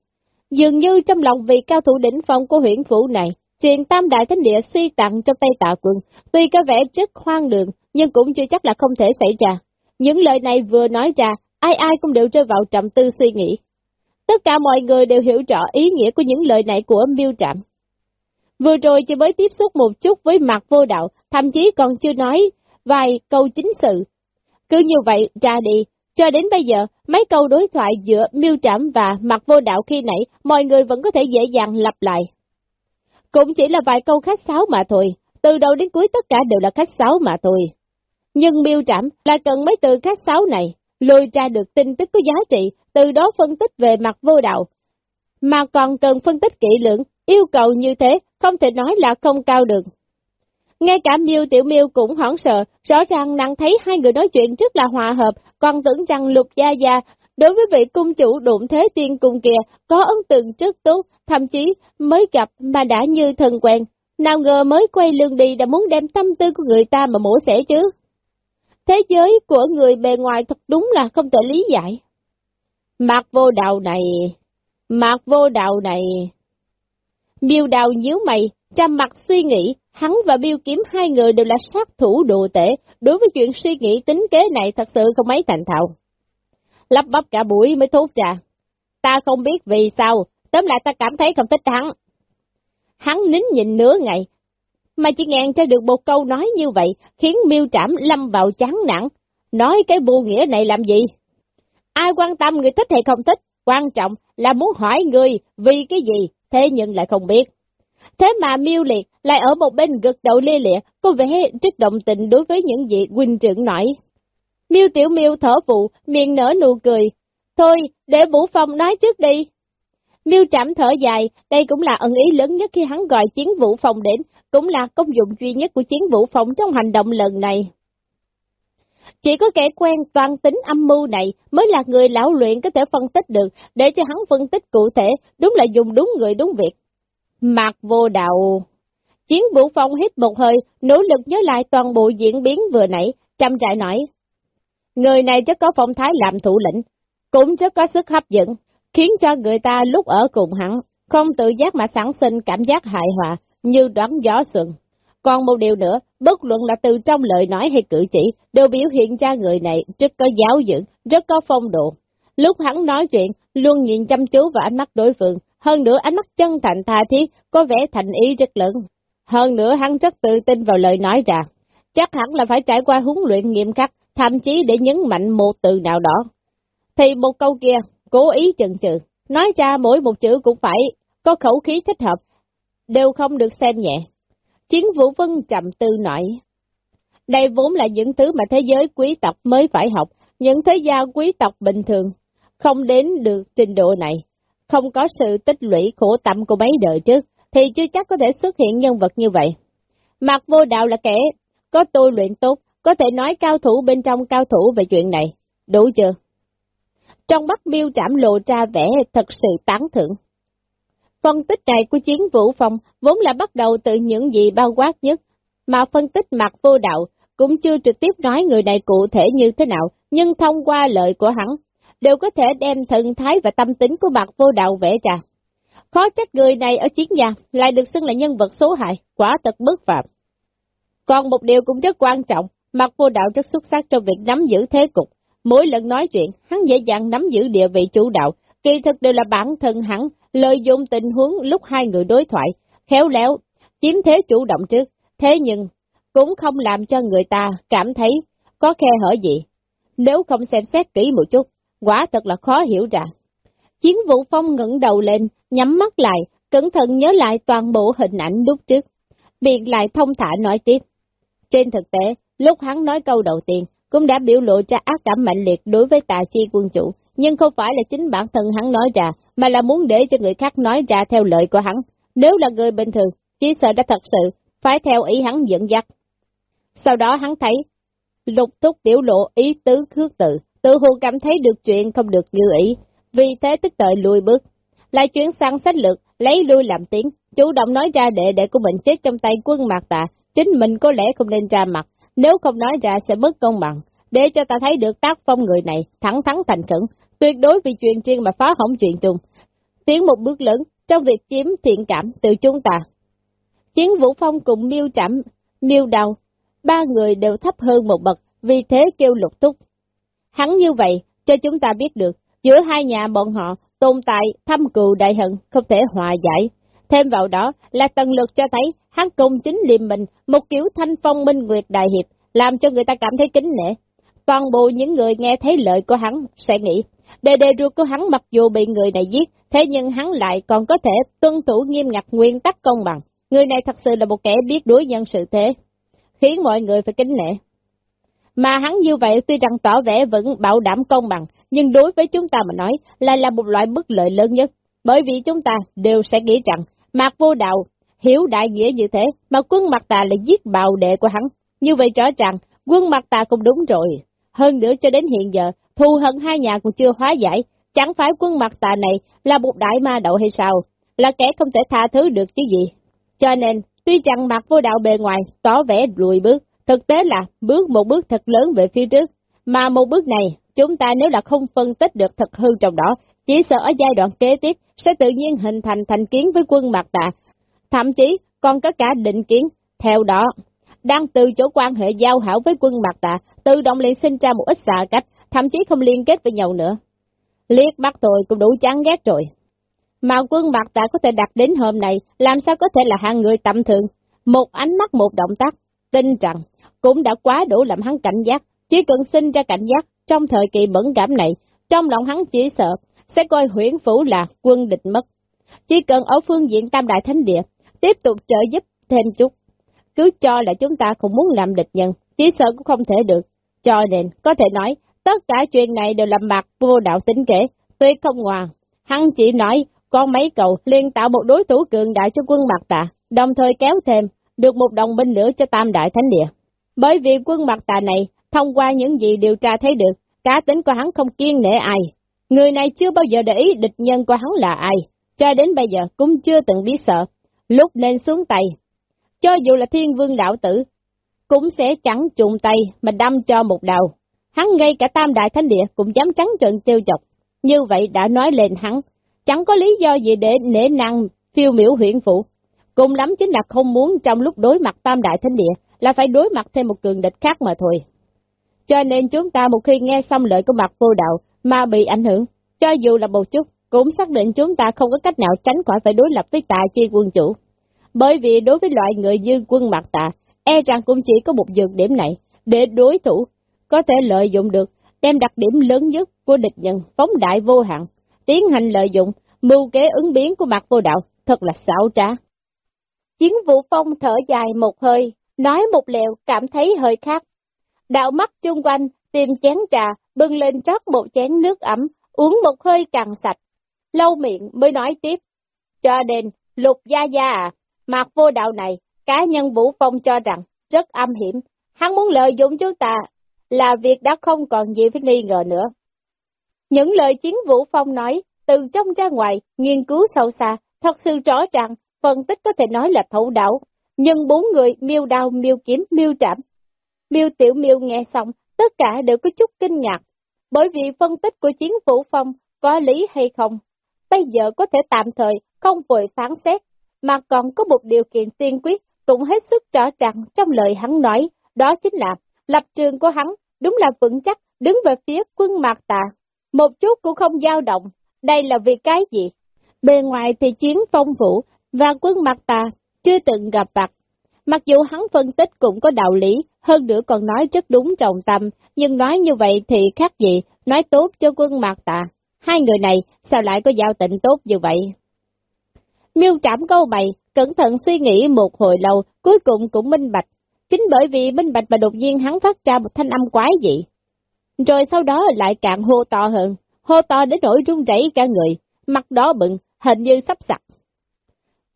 Dường như trong lòng vị cao thủ đỉnh phong của huyện phủ này, chuyện Tam Đại Thánh Địa suy tặng trong tay tạ quân, tuy có vẻ rất hoang đường, nhưng cũng chưa chắc là không thể xảy ra. Những lời này vừa nói ra, ai ai cũng đều rơi vào trầm tư suy nghĩ. Tất cả mọi người đều hiểu rõ ý nghĩa của những lời này của miêu trạm. Vừa rồi chỉ mới tiếp xúc một chút với mặt vô đạo, thậm chí còn chưa nói vài câu chính sự. Cứ như vậy ra đi, cho đến bây giờ, mấy câu đối thoại giữa miêu trạm và mặt vô đạo khi nãy, mọi người vẫn có thể dễ dàng lặp lại. Cũng chỉ là vài câu khách sáo mà thôi, từ đầu đến cuối tất cả đều là khách sáo mà thôi. Nhưng miêu trạm là cần mấy từ khách sáo này, lùi ra được tin tức có giá trị, từ đó phân tích về mặt vô đạo. Mà còn cần phân tích kỹ lưỡng, yêu cầu như thế, không thể nói là không cao được. Ngay cả miêu tiểu miêu cũng hoảng sợ, rõ ràng nàng thấy hai người nói chuyện rất là hòa hợp, còn tưởng rằng lục gia gia, đối với vị cung chủ đụng thế tiên cung kia, có ấn tượng rất tốt, thậm chí mới gặp mà đã như thần quen. Nào ngờ mới quay lưng đi đã muốn đem tâm tư của người ta mà mổ xẻ chứ. Thế giới của người bề ngoài thật đúng là không thể lý giải. Mạc vô đạo này, mạc vô đạo này. Miêu đào nhíu mày, chăm mặt suy nghĩ, hắn và Biêu kiếm hai người đều là sát thủ đồ tể, đối với chuyện suy nghĩ tính kế này thật sự không mấy thành thạo. Lắp bắp cả buổi mới thốt ra. Ta không biết vì sao, tóm lại ta cảm thấy không thích hắn. Hắn nín nhìn nửa ngày, mà chỉ ngàn cho được một câu nói như vậy, khiến miêu trảm lâm vào chán nặng. Nói cái vô nghĩa này làm gì? Ai quan tâm người thích hay không thích, quan trọng là muốn hỏi người vì cái gì, thế nhưng lại không biết. Thế mà miêu liệt lại ở một bên gật đầu lia lịa, có vẻ rất động tình đối với những gì huynh trưởng nói. Miêu tiểu miêu thở phụ, miệng nở nụ cười. Thôi, để Vũ Phong nói trước đi. Miêu Trạm thở dài, đây cũng là ẩn ý lớn nhất khi hắn gọi chiến vũ phong đến, cũng là công dụng duy nhất của chiến vũ phong trong hành động lần này. Chỉ có kẻ quen toàn tính âm mưu này mới là người lão luyện có thể phân tích được, để cho hắn phân tích cụ thể, đúng là dùng đúng người đúng việc. Mạc vô đạo. Chiến vũ phong hít một hơi, nỗ lực nhớ lại toàn bộ diễn biến vừa nãy, chăm trại nói. Người này chắc có phong thái làm thủ lĩnh, cũng chắc có sức hấp dẫn, khiến cho người ta lúc ở cùng hắn, không tự giác mà sản sinh cảm giác hại hòa, như đoán gió xuân. Còn một điều nữa, bất luận là từ trong lời nói hay cử chỉ, đều biểu hiện ra người này rất có giáo dưỡng, rất có phong độ. Lúc hắn nói chuyện, luôn nhìn chăm chú vào ánh mắt đối phương, hơn nữa ánh mắt chân thành tha thiết, có vẻ thành ý rất lớn. Hơn nữa hắn rất tự tin vào lời nói ra. Chắc hẳn là phải trải qua huấn luyện nghiêm khắc, thậm chí để nhấn mạnh một từ nào đó. Thì một câu kia, cố ý chần chừ, nói ra mỗi một chữ cũng phải có khẩu khí thích hợp, đều không được xem nhẹ. Chiến vũ vân trầm tư nói. Đây vốn là những thứ mà thế giới quý tộc mới phải học, những thế gia quý tộc bình thường, không đến được trình độ này, không có sự tích lũy khổ tâm của mấy đời trước, thì chưa chắc có thể xuất hiện nhân vật như vậy. Mạc vô đạo là kẻ có tu luyện tốt, có thể nói cao thủ bên trong cao thủ về chuyện này, đủ chưa? Trong mắt miêu trảm lộ ra vẻ thật sự tán thưởng. Phân tích này của chiến vũ phong vốn là bắt đầu từ những gì bao quát nhất, mà phân tích mặt vô đạo cũng chưa trực tiếp nói người này cụ thể như thế nào, nhưng thông qua lời của hắn, đều có thể đem thần thái và tâm tính của mặt vô đạo vẽ ra. Khó trách người này ở chiến gia lại được xưng là nhân vật số hại, quả thật bất phạm. Còn một điều cũng rất quan trọng, mặt vô đạo rất xuất sắc trong việc nắm giữ thế cục. Mỗi lần nói chuyện, hắn dễ dàng nắm giữ địa vị chủ đạo, kỳ thực đều là bản thân hắn, lợi dụng tình huống lúc hai người đối thoại, khéo léo, chiếm thế chủ động trước. Thế nhưng, cũng không làm cho người ta cảm thấy có khe hở gì. Nếu không xem xét kỹ một chút, quả thật là khó hiểu ra. Chiến vũ phong ngẩng đầu lên, nhắm mắt lại, cẩn thận nhớ lại toàn bộ hình ảnh lúc trước. Biệt lại thông thả nói tiếp. Trên thực tế, lúc hắn nói câu đầu tiên, cũng đã biểu lộ ra ác cảm mạnh liệt đối với tà chi quân chủ, nhưng không phải là chính bản thân hắn nói ra, mà là muốn để cho người khác nói ra theo lời của hắn. Nếu là người bình thường, chỉ sợ đã thật sự, phải theo ý hắn dẫn dắt. Sau đó hắn thấy, lục thúc biểu lộ ý tứ khước tự, tự hồ cảm thấy được chuyện không được như ý, vì thế tức tợi lùi bước. Lại chuyển sang sách lược, lấy lui làm tiếng, chủ động nói ra đệ đệ của mình chết trong tay quân mạc tạ, chính mình có lẽ không nên ra mặt, nếu không nói ra sẽ mất công bằng, để cho ta thấy được tác phong người này, thẳng thắn thành khẩn, tuyệt đối vì chuyện riêng mà phá hỏng chuyện chung. Tiến một bước lớn trong việc chiếm thiện cảm từ chúng ta. Chiến Vũ Phong cùng miêu trảm, miêu đào, ba người đều thấp hơn một bậc, vì thế kêu lục túc. Hắn như vậy, cho chúng ta biết được, giữa hai nhà bọn họ tồn tại thâm cừu đại hận, không thể hòa giải. Thêm vào đó là tần lực cho thấy hắn cùng chính liềm mình, một kiểu thanh phong minh nguyệt đại hiệp, làm cho người ta cảm thấy kính nể. Toàn bộ những người nghe thấy lời của hắn sẽ nghĩ, đề đề ruột của hắn mặc dù bị người này giết, thế nhưng hắn lại còn có thể tuân thủ nghiêm ngặt nguyên tắc công bằng. Người này thật sự là một kẻ biết đối nhân sự thế, khiến mọi người phải kính nể. Mà hắn như vậy tuy rằng tỏ vẻ vẫn bảo đảm công bằng, nhưng đối với chúng ta mà nói lại là một loại bất lợi lớn nhất, bởi vì chúng ta đều sẽ nghĩ rằng Mạc Vô Đạo hiểu đại nghĩa như thế, mà quân mặt tà lại giết bào đệ của hắn. Như vậy rõ ràng, quân mặt tà cũng đúng rồi. Hơn nữa cho đến hiện giờ, thù hận hai nhà cũng chưa hóa giải, chẳng phải quân mặt tà này là một đại ma đậu hay sao, là kẻ không thể tha thứ được chứ gì. Cho nên, tuy rằng mặt vô đạo bề ngoài tỏ vẻ lùi bước, thực tế là bước một bước thật lớn về phía trước, mà một bước này, chúng ta nếu là không phân tích được thật hư trong đó, chỉ sợ ở giai đoạn kế tiếp sẽ tự nhiên hình thành thành kiến với quân mặt tà, thậm chí còn có cả định kiến. Theo đó, đang từ chỗ quan hệ giao hảo với quân Mạc tà, tự động liền sinh ra một ít xạ cách, thậm chí không liên kết với nhau nữa. Liếc mắt tôi cũng đủ chán ghét rồi. Mà quân Mạc tà có thể đạt đến hôm nay, làm sao có thể là hạng người tầm thường. Một ánh mắt một động tác, tin rằng, cũng đã quá đủ làm hắn cảnh giác. Chỉ cần sinh ra cảnh giác, trong thời kỳ bẩn cảm này, trong lòng hắn chỉ sợ, sẽ coi huyển phủ là quân địch mất. Chỉ cần ở phương diện tam đại thánh địa, tiếp tục trợ giúp thêm chút. Cứ cho là chúng ta không muốn làm địch nhân, chỉ sợ cũng không thể được. Cho nên, có thể nói, tất cả chuyện này đều làm mặt vô đạo tính kể, tuyệt không ngoan. Hắn chỉ nói, con mấy cầu liên tạo một đối thủ cường đại cho quân mặt tạ, đồng thời kéo thêm, được một đồng binh nữa cho tam đại thánh địa. Bởi vì quân mặt tạ này, thông qua những gì điều tra thấy được, cá tính của hắn không kiên nể ai. Người này chưa bao giờ để ý địch nhân của hắn là ai, cho đến bây giờ cũng chưa từng biết sợ, lúc nên xuống tay. Cho dù là thiên vương lão tử, cũng sẽ chẳng trùng tay mà đâm cho một đầu. Hắn ngay cả tam đại thánh địa cũng dám trắng trợn tiêu chọc. Như vậy đã nói lên hắn, chẳng có lý do gì để nể năng phiêu miểu huyện phụ. Cùng lắm chính là không muốn trong lúc đối mặt tam đại thánh địa là phải đối mặt thêm một cường địch khác mà thôi. Cho nên chúng ta một khi nghe xong lời của mặt vô đạo mà bị ảnh hưởng, cho dù là một chút, cũng xác định chúng ta không có cách nào tránh khỏi phải đối lập với tà chi quân chủ. Bởi vì đối với loại người như quân mặt tà, e rằng cũng chỉ có một dược điểm này, để đối thủ có thể lợi dụng được, đem đặc điểm lớn nhất của địch nhân phóng đại vô hạn, tiến hành lợi dụng, mưu kế ứng biến của mặt vô đạo, thật là xảo trá. Chiến vụ phong thở dài một hơi, nói một lèo cảm thấy hơi khác. Đạo mắt chung quanh, tìm chén trà, bưng lên trót một chén nước ấm, uống một hơi càng sạch. Lâu miệng mới nói tiếp. Cho nên, lục gia gia à, mặt vô đạo này, cá nhân Vũ Phong cho rằng rất âm hiểm. Hắn muốn lợi dụng chúng ta là việc đã không còn gì phải nghi ngờ nữa. Những lời chiến Vũ Phong nói, từ trong ra ngoài, nghiên cứu sâu xa, thật sự rõ ràng, phân tích có thể nói là thấu đạo. Nhưng bốn người miêu đao, miêu kiếm, miêu trảm. Miêu tiểu miêu nghe xong, tất cả đều có chút kinh ngạc, bởi vì phân tích của chiến Vũ Phong có lý hay không. Bây giờ có thể tạm thời không vội phán xét, mà còn có một điều kiện tiên quyết cũng hết sức rõ ràng trong lời hắn nói, đó chính là lập trường của hắn đúng là vững chắc đứng về phía quân mạc tà. Một chút cũng không dao động, đây là vì cái gì? Bề ngoài thì chiến phong vũ và quân mạc tà chưa từng gặp mặt. Mặc dù hắn phân tích cũng có đạo lý, hơn nữa còn nói rất đúng trọng tâm, nhưng nói như vậy thì khác gì, nói tốt cho quân mạc tà. Hai người này sao lại có giao tình tốt như vậy? Miêu trảm câu bày, cẩn thận suy nghĩ một hồi lâu, cuối cùng cũng minh bạch. Chính bởi vì minh bạch mà đột nhiên hắn phát ra một thanh âm quái dị. Rồi sau đó lại càng hô to hơn, hô to đến nỗi run rẩy cả người, mặt đó bừng, hình như sắp sặc.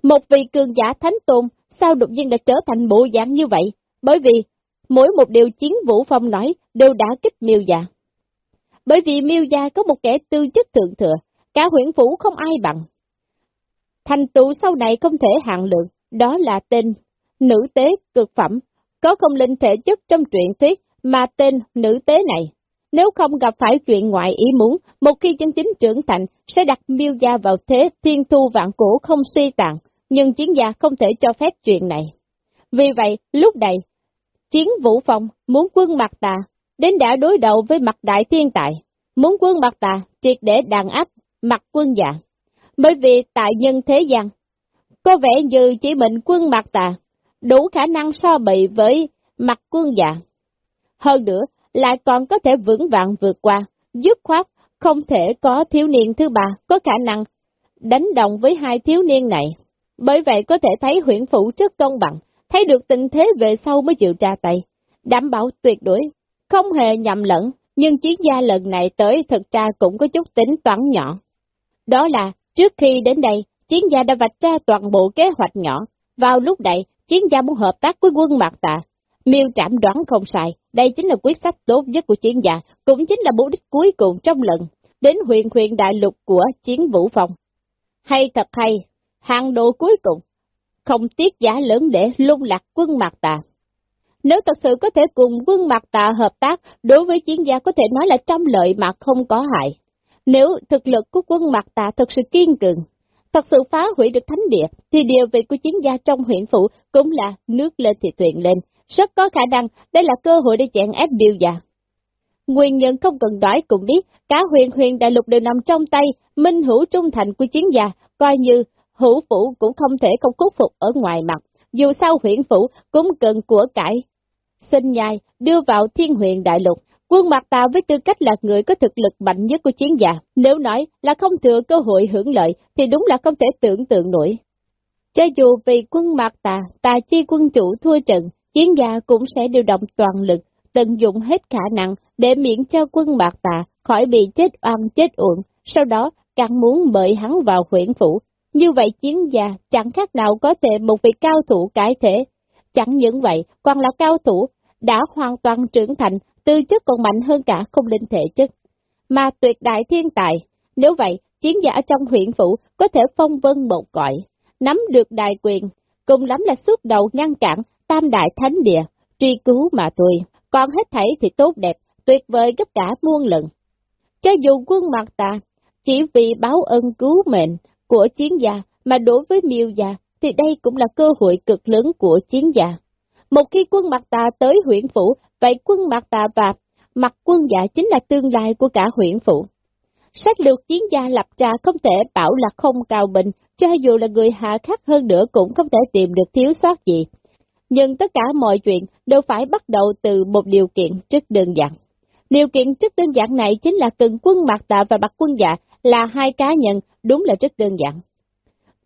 Một vị cường giả thánh tôn, sao đột nhiên đã trở thành bộ dạng như vậy? Bởi vì, mỗi một điều chiến vũ phong nói đều đã kích miêu dạng bởi vì miêu gia có một kẻ tư chất thượng thừa, cả huyện phủ không ai bằng, Thành tựu sau này không thể hạn lượng, đó là tên nữ tế cực phẩm, có không linh thể chất trong truyện thuyết mà tên nữ tế này. Nếu không gặp phải chuyện ngoại ý muốn, một khi chân chính trưởng thành sẽ đặt miêu gia vào thế thiên thu vạn cổ không suy tàn, nhưng chiến gia không thể cho phép chuyện này. Vì vậy, lúc này, chiến vũ phong muốn quân mặt tà, đến đã đối đầu với mặt đại thiên tài. muốn quân mặt tà triệt để đàn áp mặt quân dạ. Bởi vì tại nhân thế gian, có vẻ như chỉ mình quân mặt tà đủ khả năng so bị với mặt quân dạ. Hơn nữa, lại còn có thể vững vàng vượt qua, dứt khoát, không thể có thiếu niên thứ ba có khả năng đánh đồng với hai thiếu niên này. Bởi vậy có thể thấy huyện phủ rất công bằng, thấy được tình thế về sau mới chịu tra tay, đảm bảo tuyệt đối, không hề nhầm lẫn, nhưng chiến gia lần này tới thực ra cũng có chút tính toán nhỏ. Đó là, trước khi đến đây, chiến gia đã vạch ra toàn bộ kế hoạch nhỏ, vào lúc này, chiến gia muốn hợp tác với quân Mạc Tà. Miêu trảm đoán không sai, đây chính là quyết sách tốt nhất của chiến gia, cũng chính là mục đích cuối cùng trong lần, đến Huyền Huyền đại lục của chiến vũ phòng. Hay thật hay, hàng độ cuối cùng, không tiếc giá lớn để lung lạc quân Mạc Tà. Nếu thật sự có thể cùng quân Mạc Tà hợp tác, đối với chiến gia có thể nói là trăm lợi mà không có hại. Nếu thực lực của quân Mạc Tà thật sự kiên cường, thật sự phá hủy được thánh địa, thì địa vị của chiến gia trong huyện phủ cũng là nước lên thì thuyền lên, rất có khả năng đây là cơ hội để chặn ép biêu gia. Nguyên nhân không cần nói cũng biết, cả huyền huyền đại lục đều nằm trong tay, minh hữu trung thành của chiến gia, coi như hữu phủ cũng không thể không khuất phục ở ngoài mặt, dù sao huyện phủ cũng cần của cải. Sinh nhai đưa vào thiên huyền đại lục, quân Mạc Tà với tư cách là người có thực lực mạnh nhất của chiến giả, nếu nói là không thừa cơ hội hưởng lợi thì đúng là không thể tưởng tượng nổi. Cho dù vì quân mạc tà, tà chi quân chủ thua trận, chiến gia cũng sẽ điều động toàn lực, tận dụng hết khả năng để miễn cho quân mạc tà khỏi bị chết oan chết uổng, sau đó càng muốn mời hắn vào huyện phủ, như vậy chiến gia chẳng khác nào có thể một vị cao thủ cải thể. Chẳng những vậy, còn là cao thủ, đã hoàn toàn trưởng thành, tư chất còn mạnh hơn cả không linh thể chất. Mà tuyệt đại thiên tài, nếu vậy, chiến giả trong huyện phủ có thể phong vân một cõi, nắm được đại quyền, cùng lắm là suốt đầu ngăn cản tam đại thánh địa, truy cứu mà thôi, còn hết thảy thì tốt đẹp, tuyệt vời gấp cả muôn lần. Cho dù quân mặt ta, chỉ vì báo ân cứu mệnh, của chiến gia, mà đối với miêu gia, thì đây cũng là cơ hội cực lớn của chiến giả. Một khi quân mặt tà tới huyện phủ, vậy quân mặt tà và mặt quân giả chính là tương lai của cả huyện phủ. Sách lược chiến gia lập ra không thể bảo là không cao bình, cho dù là người hạ khắc hơn nữa cũng không thể tìm được thiếu sót gì. Nhưng tất cả mọi chuyện đều phải bắt đầu từ một điều kiện rất đơn giản. Điều kiện rất đơn giản này chính là cần quân mặt tạ và mặt quân dạ là hai cá nhân, đúng là rất đơn giản.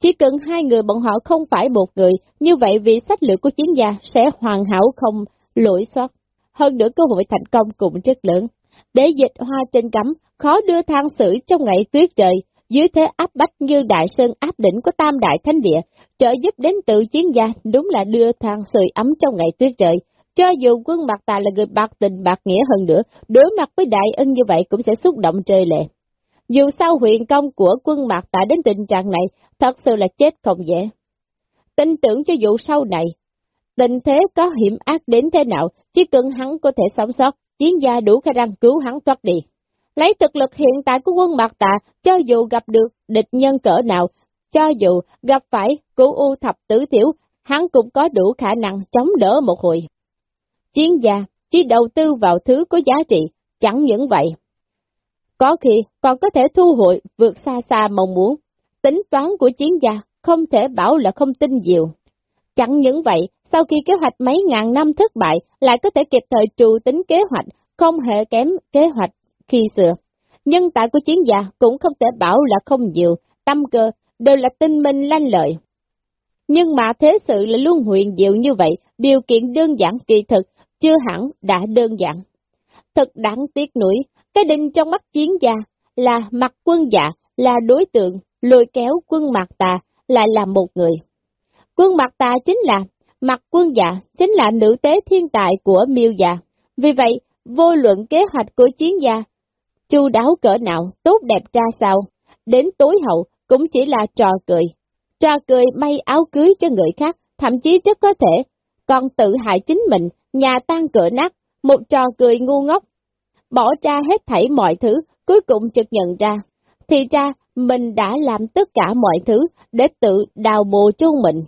Chỉ cần hai người bọn họ không phải một người, như vậy vị sách lược của chiến gia sẽ hoàn hảo không lỗi sót. Hơn nữa cơ hội thành công cũng rất lớn. Để dịch hoa trên cắm, khó đưa thang sử trong ngày tuyết trời, dưới thế áp bách như đại sơn áp đỉnh của tam đại thánh địa, trợ giúp đến tự chiến gia đúng là đưa thang sưởi ấm trong ngày tuyết trời. Cho dù quân mặt tà là người bạc tình bạc nghĩa hơn nữa, đối mặt với đại ân như vậy cũng sẽ xúc động trời lệ. Dù sao huyện công của quân mạc đã đến tình trạng này, thật sự là chết không dễ. Tin tưởng cho vụ sau này, tình thế có hiểm ác đến thế nào, chỉ cần hắn có thể sống sót, chiến gia đủ khả năng cứu hắn thoát đi. Lấy thực lực hiện tại của quân mạc tạ, cho dù gặp được địch nhân cỡ nào, cho dù gặp phải cứu u thập tử tiểu, hắn cũng có đủ khả năng chống đỡ một hồi. Chiến gia chỉ đầu tư vào thứ có giá trị, chẳng những vậy, có khi còn có thể thu hội vượt xa xa mong muốn. Tính toán của chiến gia không thể bảo là không tin diệu. Chẳng những vậy, sau khi kế hoạch mấy ngàn năm thất bại, lại có thể kịp thời trù tính kế hoạch, không hề kém kế hoạch khi xưa. Nhân tại của chiến gia cũng không thể bảo là không diệu, tâm cơ đều là tinh minh lanh lợi. Nhưng mà thế sự là luôn huyền diệu như vậy, điều kiện đơn giản kỳ thực, chưa hẳn đã đơn giản. Thật đáng tiếc nuối, cái đinh trong mắt chiến gia là mặt quân dạ, là đối tượng, lôi kéo quân mặt tà, lại là một người. Quân mặt tà chính là, mặt quân dạ, chính là nữ tế thiên tài của miêu dạ. Vì vậy, vô luận kế hoạch của chiến gia, chu đáo cỡ nào, tốt đẹp ra sao, đến tối hậu cũng chỉ là trò cười. Trò cười may áo cưới cho người khác, thậm chí rất có thể, còn tự hại chính mình, nhà tan cửa nát, một trò cười ngu ngốc, bỏ ra hết thảy mọi thứ, cuối cùng chợt nhận ra, thì ra mình đã làm tất cả mọi thứ để tự đào mộ cho mình.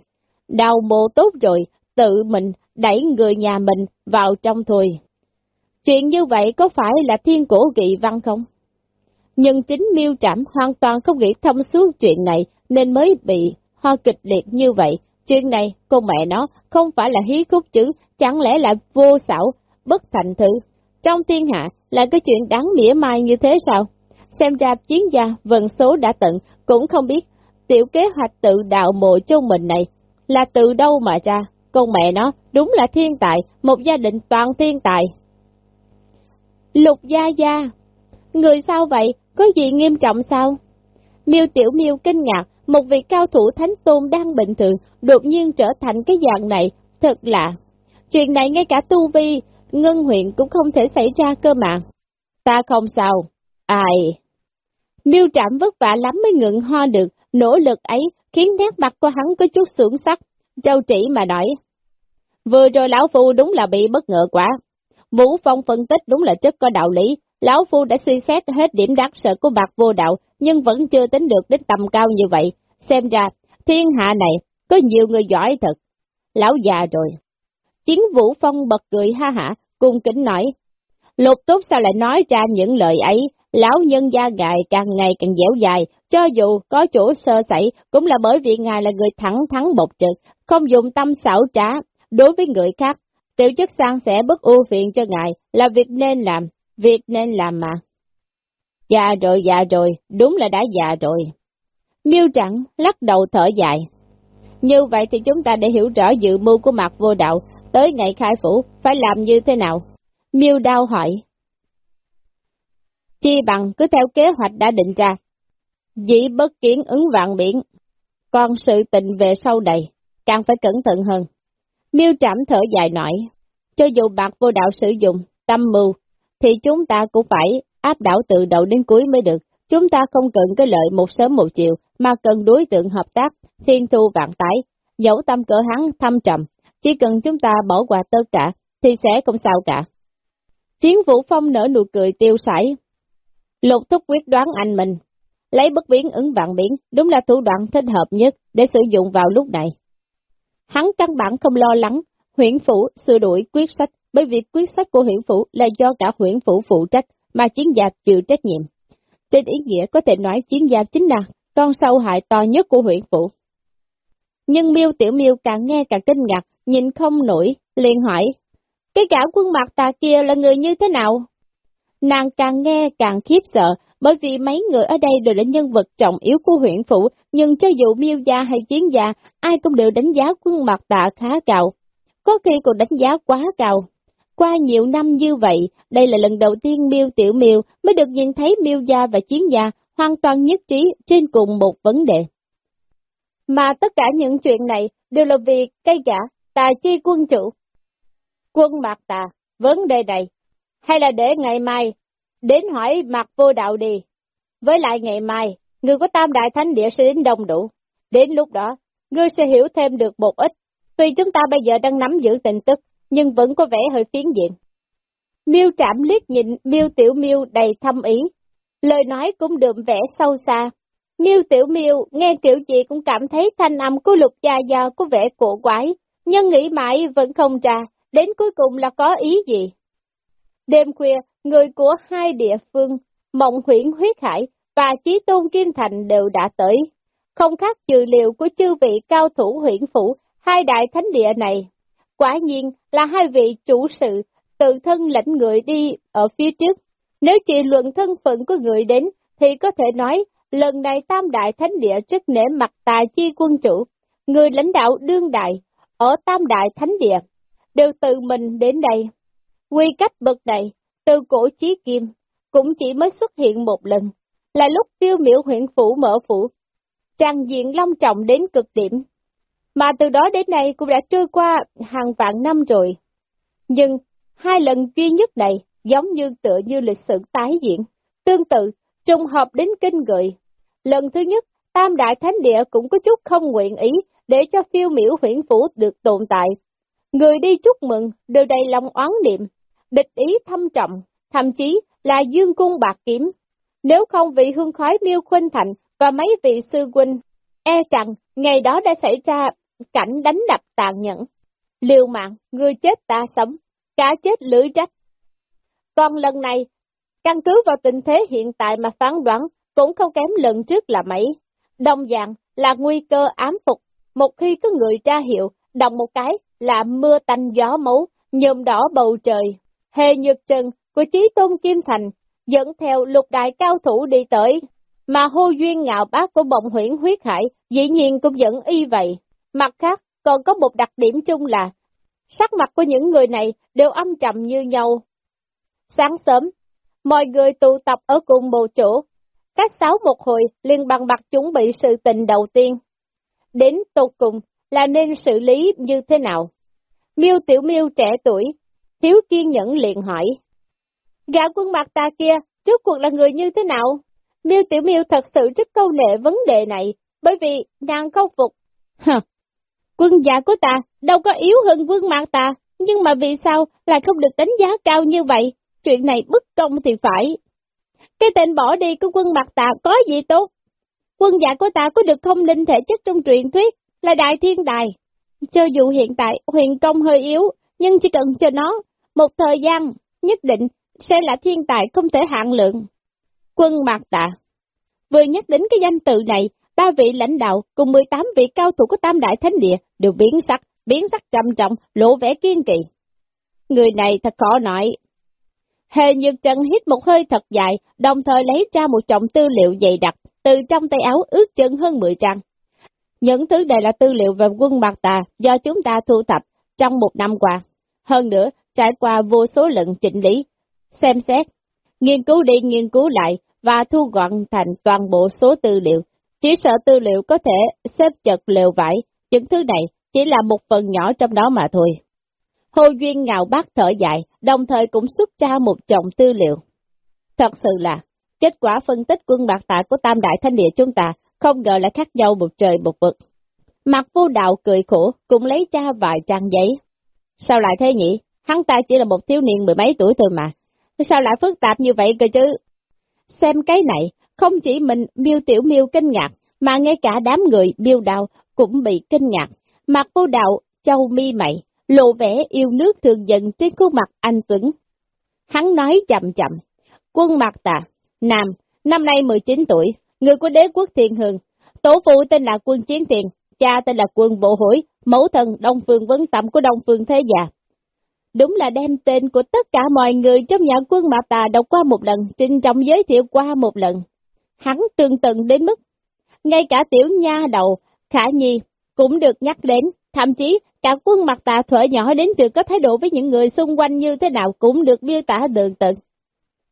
Đào mộ tốt rồi, tự mình đẩy người nhà mình vào trong thôi. Chuyện như vậy có phải là thiên cổ kỵ văn không? Nhưng chính miêu trảm hoàn toàn không nghĩ thông suốt chuyện này nên mới bị ho kịch liệt như vậy. Chuyện này, cô mẹ nó, không phải là hí khúc chứ, chẳng lẽ là vô xảo, bất thành thứ. Trong thiên hạ, là cái chuyện đáng mỉa mai như thế sao? Xem ra chiến gia vận số đã tận, cũng không biết tiểu kế hoạch tự đạo mộ cho mình này là từ đâu mà ra. Con mẹ nó, đúng là thiên tài, một gia đình toàn thiên tài. Lục gia gia, người sao vậy, có gì nghiêm trọng sao? Miêu Tiểu Miêu kinh ngạc, một vị cao thủ thánh tôn đang bình thường, đột nhiên trở thành cái dạng này, thật lạ. Chuyện này ngay cả tu vi, ngân huyện cũng không thể xảy ra cơ mà. Ta không sao. Ai? Miêu trạm vất vả lắm mới ngừng ho được, nỗ lực ấy khiến nét mặt của hắn có chút sưởng sắc. Châu chỉ mà nói. Vừa rồi lão phu đúng là bị bất ngờ quá. Vũ Phong phân tích đúng là rất có đạo lý. Lão phu đã suy xét hết điểm đáng sợ của bạc vô đạo, nhưng vẫn chưa tính được đến tầm cao như vậy. Xem ra, thiên hạ này, có nhiều người giỏi thật. Lão già rồi. Chiến Vũ Phong bật cười ha hả, cung kính nói. Lục tốt sao lại nói ra những lời ấy, lão nhân gia ngài càng ngày càng dẻo dài, cho dù có chỗ sơ sẩy, cũng là bởi vì ngài là người thẳng thắn bộc trực, không dùng tâm xảo trá, đối với người khác. Tiểu chất sang sẽ bất ưu phiền cho ngài, là việc nên làm, việc nên làm mà. Già rồi, già rồi, đúng là đã già rồi. Miêu Trắng lắc đầu thở dài. Như vậy thì chúng ta đã hiểu rõ dự mưu của mặt vô đạo, tới ngày khai phủ, phải làm như thế nào? Miêu Đao hỏi. Chi bằng cứ theo kế hoạch đã định ra. Dĩ bất kiến ứng vạn biển. Còn sự tình về sau đầy, càng phải cẩn thận hơn. Miêu trảm thở dài nói, cho dù bạc vô đạo sử dụng, tâm mưu, thì chúng ta cũng phải áp đảo từ đầu đến cuối mới được. Chúng ta không cần cái lợi một sớm một chiều, mà cần đối tượng hợp tác, thiên thu vạn tái, dẫu tâm cỡ hắn thâm trầm, chỉ cần chúng ta bỏ qua tất cả, thì sẽ không sao cả. Chiến Vũ Phong nở nụ cười tiêu sải. Lục thúc quyết đoán anh mình, lấy bất biến ứng vạn biến, đúng là thủ đoạn thích hợp nhất để sử dụng vào lúc này. Hắn căn bản không lo lắng, huyện phủ sửa đổi quyết sách, bởi vì quyết sách của huyện phủ là do cả huyện phủ phụ trách, mà chiến gia chịu trách nhiệm. Trên ý nghĩa có thể nói chiến gia chính là con sâu hại to nhất của huyện phủ. Nhưng miêu tiểu miêu càng nghe càng kinh ngạc, nhìn không nổi, liền hỏi, cái gã quân mặt tà kia là người như thế nào? Nàng càng nghe càng khiếp sợ, bởi vì mấy người ở đây đều là nhân vật trọng yếu của huyện phủ, nhưng cho dù miêu gia hay chiến gia, ai cũng đều đánh giá quân mặt tà khá cao. Có khi còn đánh giá quá cao. Qua nhiều năm như vậy, đây là lần đầu tiên miêu tiểu miêu mới được nhìn thấy miêu gia và chiến gia hoàn toàn nhất trí trên cùng một vấn đề. Mà tất cả những chuyện này đều là vì cây gã, tà chi quân chủ. Quân mạc tà, vấn đề này, hay là để ngày mai, đến hỏi mặt vô đạo đi. Với lại ngày mai, người của Tam Đại Thánh Địa sẽ đến đông đủ. Đến lúc đó, ngươi sẽ hiểu thêm được một ít. Tuy chúng ta bây giờ đang nắm giữ tình tức, nhưng vẫn có vẻ hơi phiến diện. Miêu trạm liếc nhìn miêu tiểu miêu đầy thâm ý, lời nói cũng đượm vẻ sâu xa. Miêu tiểu miêu nghe kiểu gì cũng cảm thấy thanh âm của lục gia gia có vẻ cổ quái, nhưng nghĩ mãi vẫn không ra, đến cuối cùng là có ý gì. Đêm khuya, người của hai địa phương, Mộng Huyễn huyết hải và Chí Tôn Kim Thành đều đã tới. Không khác dự liệu của chư vị cao thủ huyện phủ, hai đại thánh địa này. Quả nhiên là hai vị chủ sự, tự thân lãnh người đi ở phía trước. Nếu chỉ luận thân phận của người đến, thì có thể nói, lần này tam đại thánh địa rất nể mặt tà chi quân chủ, người lãnh đạo đương đại, ở tam đại thánh địa, đều tự mình đến đây. Quy cách bậc này, từ cổ chí kim, cũng chỉ mới xuất hiện một lần, là lúc phiêu miểu huyện phủ mở phủ, trang diện long trọng đến cực điểm. Mà từ đó đến nay cũng đã trôi qua hàng vạn năm rồi. Nhưng, hai lần duy nhất này giống như tựa như lịch sử tái diễn, tương tự, trùng hợp đến kinh gợi. Lần thứ nhất, Tam Đại Thánh Địa cũng có chút không nguyện ý để cho phiêu miểu huyển phủ được tồn tại. Người đi chúc mừng đều đầy lòng oán niệm, địch ý thâm trọng, thậm chí là dương cung bạc kiếm. Nếu không vì hương khói miêu khuynh thành và mấy vị sư huynh, e rằng ngày đó đã xảy ra cảnh đánh đập tàn nhẫn. Liều mạng, người chết ta sống, cả chết lưỡi trách. Còn lần này, Căn cứ vào tình thế hiện tại mà phán đoán cũng không kém lần trước là mấy. Đồng dạng là nguy cơ ám phục, một khi có người ra hiệu, đồng một cái là mưa tanh gió máu, nhôm đỏ bầu trời. Hề nhược trần của Chí Tôn Kim Thành dẫn theo lục đại cao thủ đi tới, mà hô duyên ngạo bác của bồng huyển huyết hải dĩ nhiên cũng dẫn y vậy. Mặt khác, còn có một đặc điểm chung là, sắc mặt của những người này đều âm trầm như nhau. Sáng sớm, mọi người tụ tập ở cùng một chỗ, cách sáu một hồi liền bằng bạc chuẩn bị sự tình đầu tiên. Đến tột cùng là nên xử lý như thế nào? Miêu Tiểu Miêu trẻ tuổi, thiếu kiên nhẫn liền hỏi. Gã quân mặt ta kia, trước cuộc là người như thế nào? Miêu Tiểu Miêu thật sự rất câu nệ vấn đề này, bởi vì nàng không phục. Hờ, quân giả của ta đâu có yếu hơn quân mặt ta, nhưng mà vì sao lại không được đánh giá cao như vậy? Chuyện này bất công thì phải. Cái tên bỏ đi của quân mặt ta có gì tốt? Quân giả của ta có được không linh thể chất trong truyền thuyết, là đại thiên đài. Cho dù hiện tại huyền công hơi yếu, nhưng chỉ cần cho nó một thời gian nhất định sẽ là thiên tài không thể hạn lượng. Quân Mạc Tạ Vừa nhắc đến cái danh tự này, ba vị lãnh đạo cùng 18 vị cao thủ của Tam Đại Thánh Địa đều biến sắc, biến sắc trầm trọng, lộ vẻ kiên kỳ. Người này thật khó nói. Hề Nhược Trần hít một hơi thật dài, đồng thời lấy ra một trọng tư liệu dày đặc, từ trong tay áo ướt chân hơn 10 trang. Những thứ này là tư liệu về quân Mạc Tà do chúng ta thu thập trong một năm qua. Hơn nữa, trải qua vô số lần chỉnh lý, xem xét, nghiên cứu đi nghiên cứu lại và thu gọn thành toàn bộ số tư liệu. Chỉ sợ tư liệu có thể xếp chật lều vải, những thứ này chỉ là một phần nhỏ trong đó mà thôi. Hồ Duyên ngào bác thở dài, đồng thời cũng xuất ra một chồng tư liệu. Thật sự là, kết quả phân tích quân bạc tạ của Tam Đại Thanh Địa chúng ta không ngờ lại khác nhau một trời một vực. Mặt vô đạo cười khổ, cũng lấy ra vài trang giấy. Sao lại thế nhỉ? Hắn ta chỉ là một thiếu niên mười mấy tuổi thôi mà. Sao lại phức tạp như vậy cơ chứ? Xem cái này, không chỉ mình miêu tiểu miêu kinh ngạc, mà ngay cả đám người miêu đạo cũng bị kinh ngạc. Mặt vô đạo, châu mi mày, lộ vẻ yêu nước thường dần trên khuôn mặt anh Tuấn. Hắn nói chậm chậm, quân mặt tà, nam, năm nay 19 tuổi, người của đế quốc thiền hường, tổ phụ tên là quân chiến tiền, cha tên là quân bộ hủi, mẫu thần Đông Phương Vấn Tẩm của Đông Phương Thế Già. Đúng là đem tên của tất cả mọi người trong nhà quân Mạc Tà đọc qua một lần, trinh trọng giới thiệu qua một lần. Hắn tương tận đến mức, ngay cả tiểu nha đầu, khả nhi, cũng được nhắc đến, thậm chí cả quân Mạc Tà thuở nhỏ đến trường có thái độ với những người xung quanh như thế nào cũng được miêu tả tương tận.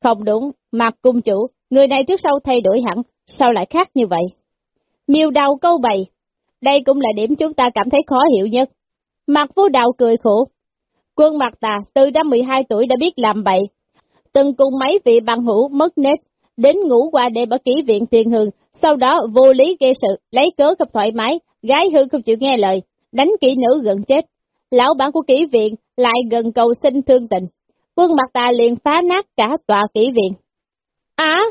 Không đúng, Mạc Cung Chủ, người này trước sau thay đổi hẳn, sao lại khác như vậy? Miêu đầu câu bày, đây cũng là điểm chúng ta cảm thấy khó hiểu nhất. Mạc Vô Đạo cười khổ, Quân mặt tà từ năm 12 tuổi đã biết làm bậy, từng cùng mấy vị bằng hữu mất nết, đến ngủ qua đêm ở kỹ viện tiền hương, sau đó vô lý gây sự, lấy cớ không thoải mái, gái hư không chịu nghe lời, đánh kỹ nữ gần chết. Lão bản của kỹ viện lại gần cầu xin thương tình. Quân mặt tà liền phá nát cả tòa kỹ viện. Á!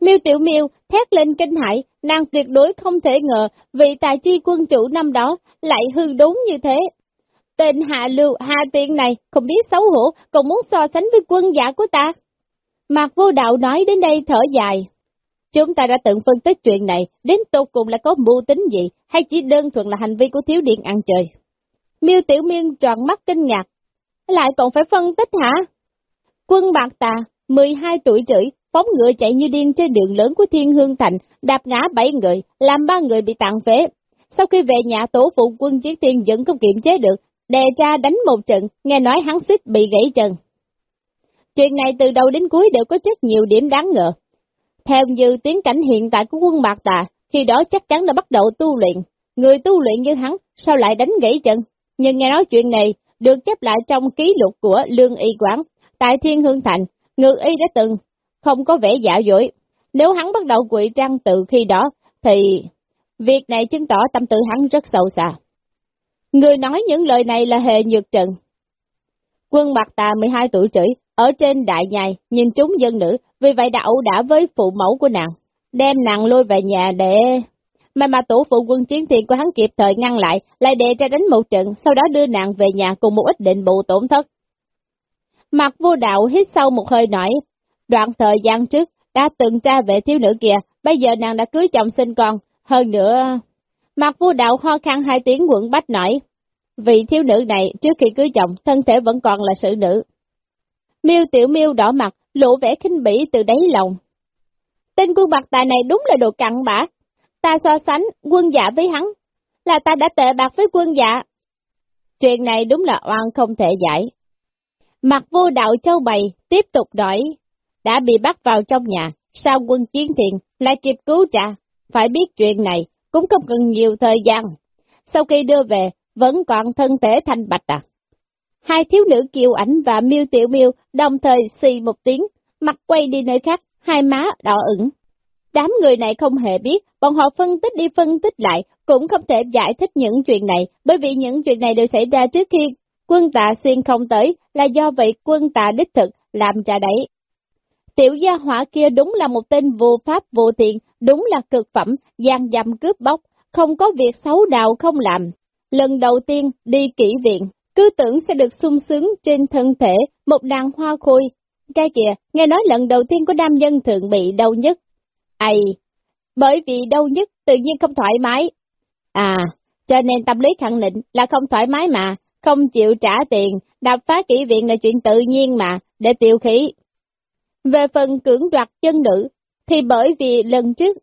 Miêu Tiểu Miêu thét lên kinh hãi, nàng tuyệt đối không thể ngờ vị tài chi quân chủ năm đó lại hư đúng như thế, Tên hạ lưu hạ tiện này không biết xấu hổ, còn muốn so sánh với quân giả của ta. Mạc vô đạo nói đến đây thở dài. Chúng ta đã từng phân tích chuyện này, đến tột cùng là có mưu tính gì, hay chỉ đơn thuần là hành vi của thiếu điện ăn chơi. Miêu Tiểu Miên tròn mắt kinh ngạc, lại còn phải phân tích hả? Quân bạc tà, 12 tuổi rưỡi, phóng ngựa chạy như điên trên đường lớn của Thiên Hương Thành, đạp ngã 7 người, làm ba người bị tàn phế. Sau khi về nhà tổ phụ quân chiến tiên vẫn không kiềm chế được, đè ra đánh một trận, nghe nói hắn suýt bị gãy chân. Chuyện này từ đầu đến cuối đều có rất nhiều điểm đáng ngờ. Theo như tiến cảnh hiện tại của quân Mạc Tà, khi đó chắc chắn đã bắt đầu tu luyện. Người tu luyện như hắn, sao lại đánh gãy chân? Nhưng nghe nói chuyện này, được chép lại trong ký lục của Lương Y Quán, tại Thiên Hương Thành, ngự y đã từng, không có vẻ giả dối. Nếu hắn bắt đầu quỵ trang từ khi đó, thì việc này chứng tỏ tâm tư hắn rất sâu xa. Người nói những lời này là Hề Nhược Trần. Quân mặt tà 12 tuổi chửi ở trên đại nhai, nhìn chúng dân nữ, vì vậy đã ẩu đả với phụ mẫu của nàng, đem nàng lôi về nhà để... Mà mà tổ phụ quân chiến thiện của hắn kịp thời ngăn lại, lại đệ ra đánh một trận, sau đó đưa nàng về nhà cùng một ít định bộ tổn thất. Mặt vô đạo hít sâu một hơi nói, đoạn thời gian trước, đã từng tra về thiếu nữ kia, bây giờ nàng đã cưới chồng sinh con, hơn nữa... Mặt vua đạo ho khăn hai tiếng quận bách nổi. Vì thiếu nữ này trước khi cưới chồng, thân thể vẫn còn là sự nữ. Miêu tiểu miêu đỏ mặt, lộ vẻ khinh bỉ từ đáy lòng. Tên quân bạc tài này đúng là đồ cặn bã. Ta so sánh quân dạ với hắn, là ta đã tệ bạc với quân dạ. Chuyện này đúng là oan không thể giải. Mặt vô đạo châu bày tiếp tục đổi, đã bị bắt vào trong nhà, sau quân chiến thiện lại kịp cứu trả. Phải biết chuyện này cũng không cần nhiều thời gian. Sau khi đưa về, vẫn còn thân thể thanh bạch à. Hai thiếu nữ kiều ảnh và miêu tiểu miêu đồng thời xì một tiếng, mặt quay đi nơi khác, hai má đỏ ửng. Đám người này không hề biết, bọn họ phân tích đi phân tích lại, cũng không thể giải thích những chuyện này, bởi vì những chuyện này đều xảy ra trước khi quân tạ xuyên không tới, là do vậy quân tạ đích thực làm trà đẩy. Tiểu gia hỏa kia đúng là một tên vô pháp vô thiện, đúng là cực phẩm, gian dâm cướp bóc, không có việc xấu nào không làm. Lần đầu tiên đi kỹ viện, cứ tưởng sẽ được sung sướng trên thân thể một đàn hoa khôi. Cái kìa, nghe nói lần đầu tiên có nam nhân thường bị đau nhất. Ây, bởi vì đau nhất tự nhiên không thoải mái. À, cho nên tâm lý khẳng định là không thoải mái mà, không chịu trả tiền, đập phá kỹ viện là chuyện tự nhiên mà, để tiêu khí. Về phần cưỡng đoạt chân nữ, thì bởi vì lần trước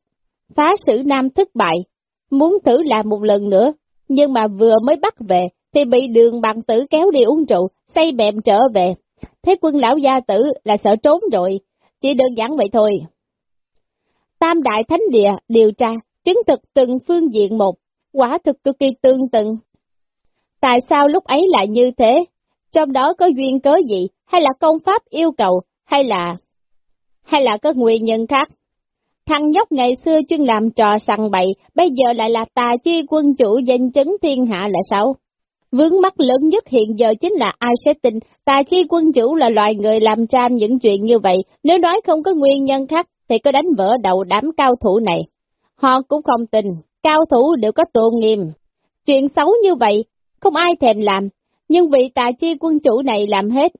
phá sử nam thất bại, muốn thử làm một lần nữa, nhưng mà vừa mới bắt về thì bị đường bằng tử kéo đi uống rượu, say bẹm trở về. Thế quân lão gia tử là sợ trốn rồi, chỉ đơn giản vậy thôi. Tam đại thánh địa điều tra, chứng thực từng phương diện một, quả thực cực kỳ tương tự. Tại sao lúc ấy lại như thế? Trong đó có duyên cớ gì? Hay là công pháp yêu cầu? Hay là... Hay là có nguyên nhân khác? Thằng nhóc ngày xưa chuyên làm trò sằng bậy, bây giờ lại là tà chi quân chủ danh chấn thiên hạ là sao? Vướng mắt lớn nhất hiện giờ chính là ai sẽ tin tà chi quân chủ là loài người làm tram những chuyện như vậy, nếu nói không có nguyên nhân khác thì có đánh vỡ đầu đám cao thủ này. Họ cũng không tin, cao thủ đều có tôn nghiêm. Chuyện xấu như vậy, không ai thèm làm, nhưng vị tà chi quân chủ này làm hết,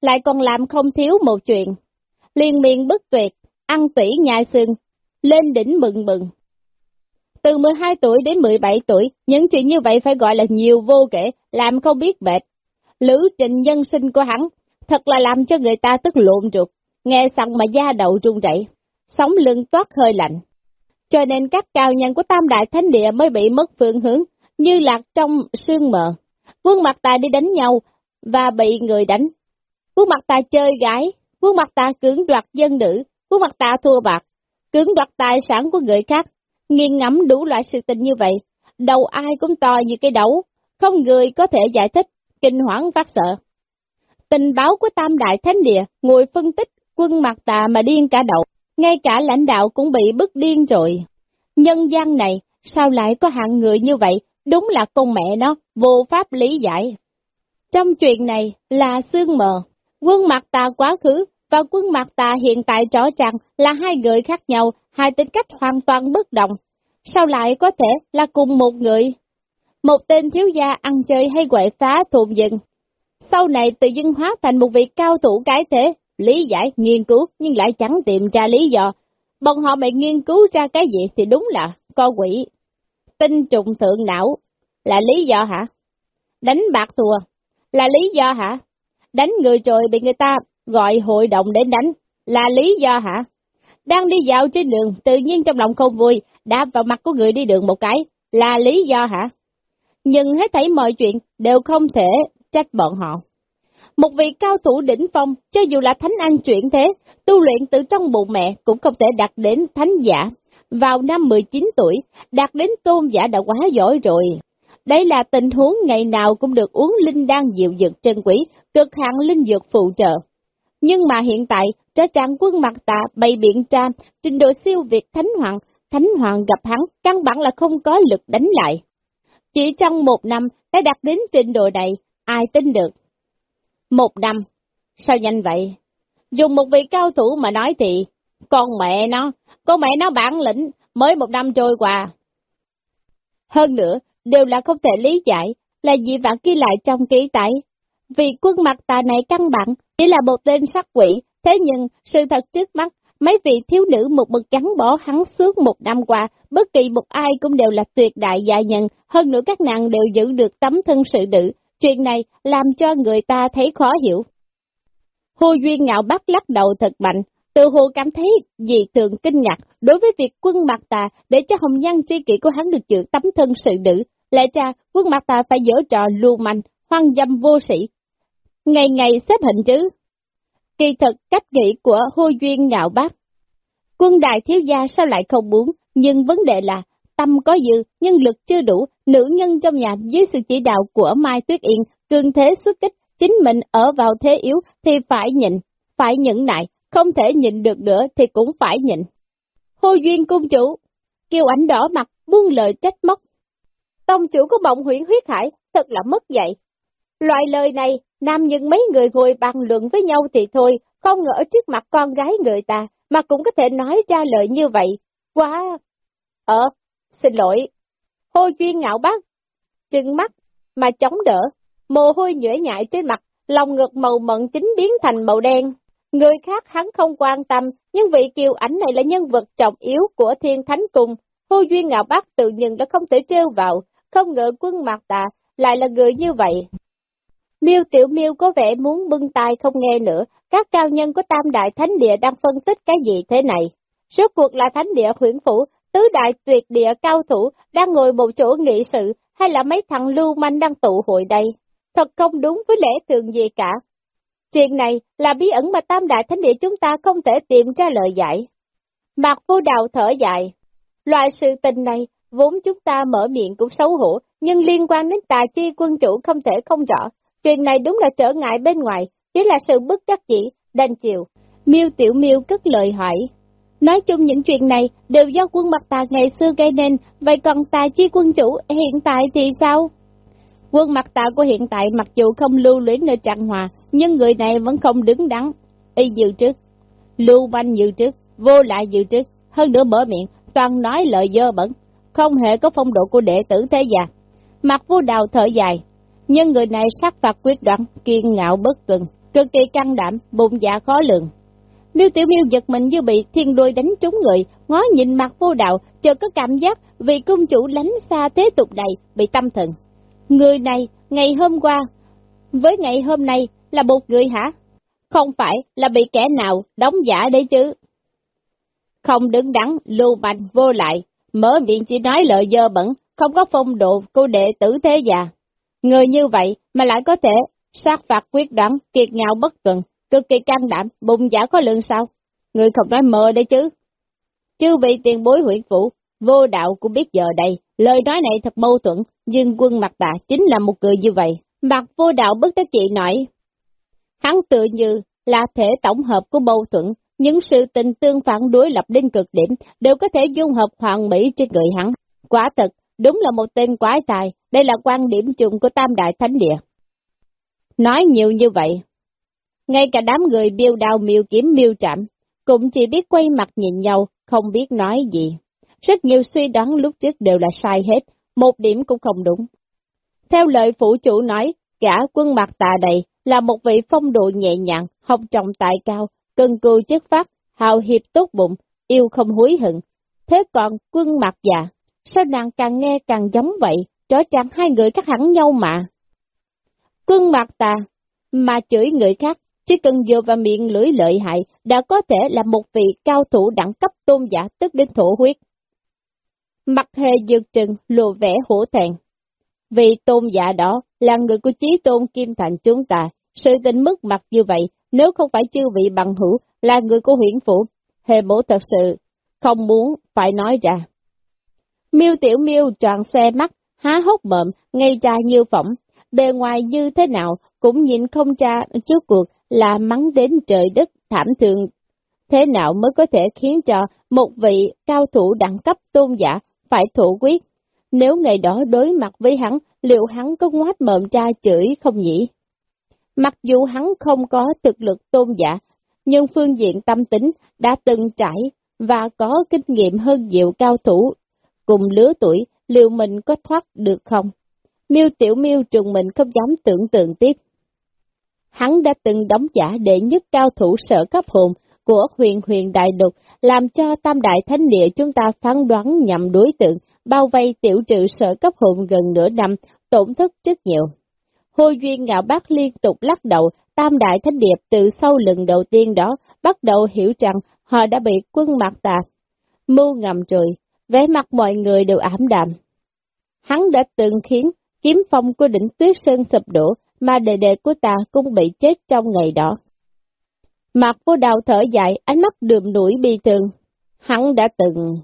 lại còn làm không thiếu một chuyện. Liên miên bất tuyệt, ăn tủy nhai xương, lên đỉnh mừng mừng. Từ 12 tuổi đến 17 tuổi, những chuyện như vậy phải gọi là nhiều vô kể, làm không biết mệt. Lữ trình nhân sinh của hắn, thật là làm cho người ta tức lộn ruột, nghe xong mà da đầu rung rẩy, sống lưng toát hơi lạnh. Cho nên các cao nhân của Tam Đại Thánh Địa mới bị mất phương hướng, như lạc trong sương mờ. Quân mặt ta đi đánh nhau, và bị người đánh. Quân mặt ta chơi gái, quân mặt ta cưỡng đoạt dân nữ, quân mặt ta thua bạc, cưỡng đoạt tài sản của người khác, nghiêng ngẫm đủ loại sự tình như vậy, đầu ai cũng to như cái đấu, không người có thể giải thích, kinh hoảng phát sợ. Tình báo của Tam Đại Thánh Địa ngồi phân tích quân mặt tà mà điên cả đầu, ngay cả lãnh đạo cũng bị bức điên rồi. Nhân gian này, sao lại có hạng người như vậy, đúng là con mẹ nó, vô pháp lý giải. Trong chuyện này là xương mờ, quân mặt tà quá khứ và quân mặt tà hiện tại rõ ràng là hai người khác nhau, hai tính cách hoàn toàn bất đồng. Sao lại có thể là cùng một người? Một tên thiếu gia ăn chơi hay quậy phá thùng dừng. Sau này tự dưng hóa thành một vị cao thủ cái thế, lý giải, nghiên cứu nhưng lại chẳng tìm ra lý do. Bọn họ mày nghiên cứu ra cái gì thì đúng là co quỷ. Tinh trùng thượng não là lý do hả? Đánh bạc thua là lý do hả? Đánh người rồi bị người ta gọi hội đồng đến đánh là lý do hả? Đang đi dạo trên đường, tự nhiên trong lòng không vui, đạp vào mặt của người đi đường một cái, là lý do hả? Nhưng hết thảy mọi chuyện đều không thể trách bọn họ. Một vị cao thủ đỉnh phong, cho dù là thánh anh chuyển thế, tu luyện từ trong bụng mẹ cũng không thể đạt đến thánh giả. Vào năm 19 tuổi, đạt đến tôn giả đã quá giỏi rồi. Đây là tình huống ngày nào cũng được uống linh đan diệu dược chân quý, cực hạn linh dược phụ trợ. Nhưng mà hiện tại, trở trạng quân mặt tạ bày biện tra, trình độ siêu việt thánh hoàng, thánh hoàng gặp hắn, căn bản là không có lực đánh lại. Chỉ trong một năm, đã đạt đến trình độ này, ai tin được? Một năm, sao nhanh vậy? Dùng một vị cao thủ mà nói thì, con mẹ nó, con mẹ nó bản lĩnh, mới một năm trôi qua. Hơn nữa, đều là không thể lý giải, là dị vạn ghi lại trong ký tải. Vì quân mặt tà này căn bản chỉ là một tên sát quỷ, Thế nhưng, sự thật trước mắt, mấy vị thiếu nữ một mực gắn bỏ hắn suốt một năm qua, bất kỳ một ai cũng đều là tuyệt đại gia nhân, hơn nữa các nàng đều giữ được tấm thân sự nữ. Chuyện này làm cho người ta thấy khó hiểu. Hồ Duyên ngạo bắt lắc đầu thật mạnh, từ hồ cảm thấy dị thường kinh ngạc đối với việc quân mặt tà để cho hồng nhân tri kỷ của hắn được giữ tấm thân sự nữ. Lẽ ra quân mặt tà phải dở trò lưu manh, hoang dâm vô sĩ. Ngày ngày xếp hình chứ. Kỳ thực cách nghĩ của Hô Duyên ngạo bác. Quân đại thiếu gia sao lại không muốn, nhưng vấn đề là tâm có dư, nhân lực chưa đủ, nữ nhân trong nhà dưới sự chỉ đạo của Mai Tuyết Yên, cường thế xuất kích, chính mình ở vào thế yếu thì phải nhịn, phải nhẫn nại, không thể nhịn được nữa thì cũng phải nhịn. Hô Duyên cung chủ, kêu ảnh đỏ mặt, buông lời trách móc. Tông chủ của bọng huyện huyết hải, thật là mất dạy. Loại lời này, nam những mấy người ngồi bàn luận với nhau thì thôi, không ngờ trước mặt con gái người ta, mà cũng có thể nói ra lời như vậy. Quá! Ờ, xin lỗi. Hô chuyên ngạo bác, trừng mắt, mà chống đỡ, mồ hôi nhễ nhại trên mặt, lòng ngực màu mận chính biến thành màu đen. Người khác hắn không quan tâm, nhưng vị kiều ảnh này là nhân vật trọng yếu của thiên thánh cung. Hô Duyên Ngạo Bác tự nhận đã không thể trêu vào, không ngờ quân mặt tà lại là người như vậy. Miêu Tiểu Miêu có vẻ muốn bưng tai không nghe nữa, các cao nhân của Tam Đại Thánh Địa đang phân tích cái gì thế này. Rốt cuộc là Thánh Địa huyện phủ, tứ đại tuyệt địa cao thủ đang ngồi một chỗ nghị sự, hay là mấy thằng lưu manh đang tụ hội đây? Thật không đúng với lẽ thường gì cả, Chuyện này là bí ẩn mà Tam Đại Thánh Địa chúng ta không thể tìm ra lời giải. Mạc vô đào thở dài. Loại sự tình này, vốn chúng ta mở miệng cũng xấu hổ, nhưng liên quan đến tà chi quân chủ không thể không rõ. Chuyện này đúng là trở ngại bên ngoài, chỉ là sự bức đắc dĩ, đành chịu. Miêu Tiểu Miêu cất lời hỏi. Nói chung những chuyện này đều do quân mặt tà ngày xưa gây nên, vậy còn tà chi quân chủ hiện tại thì sao? Quân mặt tà của hiện tại mặc dù không lưu luyến nơi trạng hòa, nhưng người này vẫn không đứng đắn, y dự trước, lưu manh dự trước, vô lại dự trước, hơn nữa mở miệng, toàn nói lời dơ bẩn, không hề có phong độ của đệ tử thế già. Mặt vô đào thở dài, nhưng người này sắc phạt quyết đoán, kiên ngạo bất tuần, cực kỳ căng đảm, bụng dạ khó lường. Miêu Tiểu Miêu giật mình như bị thiên đôi đánh trúng người, ngó nhìn mặt vô đạo, chợt có cảm giác vì cung chủ lánh xa thế tục này bị tâm thần. Người này, ngày hôm qua, với ngày hôm nay là một người hả? Không phải là bị kẻ nào đóng giả đấy chứ. Không đứng đắn, lưu manh, vô lại, mở miệng chỉ nói lời dơ bẩn, không có phong độ cô đệ tử thế già. Người như vậy mà lại có thể sát phạt quyết đoán, kiệt ngạo bất tuần, cực kỳ can đảm, bụng giả có lượng sao? Người không nói mơ đấy chứ. Chứ vị tiền bối huyện phủ, vô đạo cũng biết giờ đây, lời nói này thật mâu thuẫn, nhưng quân mặt tạ chính là một người như vậy. Mặt vô đạo bất đắc chị nói, Hắn tự như là thể tổng hợp của mâu thuẫn, những sự tình tương phản đối lập đến cực điểm đều có thể dung hợp hoàn mỹ trên người hắn. Quả thật, đúng là một tên quái tài, đây là quan điểm chung của Tam Đại Thánh Địa. Nói nhiều như vậy, ngay cả đám người biêu đào miêu kiếm miêu trạm, cũng chỉ biết quay mặt nhìn nhau, không biết nói gì. Rất nhiều suy đoán lúc trước đều là sai hết, một điểm cũng không đúng. Theo lời phủ chủ nói, cả quân mặt tà đầy là một vị phong độ nhẹ nhàng, học trọng tài cao, cân cư chất phát, hào hiệp tốt bụng, yêu không hối hận. Thế còn quân mặt già, sao nàng càng nghe càng giống vậy, rõ ràng hai người khác hẳn nhau mà. Quân mặt tà, mà chửi người khác, chỉ cần dựa vào miệng lưỡi lợi hại, đã có thể là một vị cao thủ đẳng cấp tôn giả tức đến thổ huyết. Mặt hề dược trừng, lộ vẻ hổ thẹn. vị tôn giả đó là người của trí tôn Kim Thành chúng ta, sự tình mức mặt như vậy, nếu không phải chư vị bằng hữu, là người của huyện phủ, hề bổ thật sự, không muốn phải nói ra. Miêu tiểu miêu tròn xe mắt, há hốc mộm, ngay ra như phỏng, bề ngoài như thế nào cũng nhìn không ra trước cuộc là mắng đến trời đất thảm thương Thế nào mới có thể khiến cho một vị cao thủ đẳng cấp tôn giả phải thủ quyết? Nếu ngày đó đối mặt với hắn, liệu hắn có ngoát mộm ra chửi không nhỉ? Mặc dù hắn không có thực lực tôn giả, nhưng phương diện tâm tính đã từng trải và có kinh nghiệm hơn nhiều cao thủ. Cùng lứa tuổi, liệu mình có thoát được không? Miêu tiểu miêu trùng mình không dám tưởng tượng tiếp. Hắn đã từng đóng giả đệ nhất cao thủ sở cấp hồn của huyền huyền đại đục, làm cho tam đại thánh địa chúng ta phán đoán nhằm đối tượng, bao vây tiểu trự sở cấp hồn gần nửa năm, tổn thất rất nhiều. Hô Duyên ngạo bác liên tục lắc đầu, tam đại thánh điệp từ sau lần đầu tiên đó, bắt đầu hiểu rằng họ đã bị quân mặt tà. Mưu ngầm rồi, vẻ mặt mọi người đều ảm đạm. Hắn đã từng khiến kiếm phong của đỉnh tuyết sơn sụp đổ, mà đệ đệ của ta cũng bị chết trong ngày đó. Mặt vô đào thở dài, ánh mắt đượm đuổi bi thường. Hắn đã từng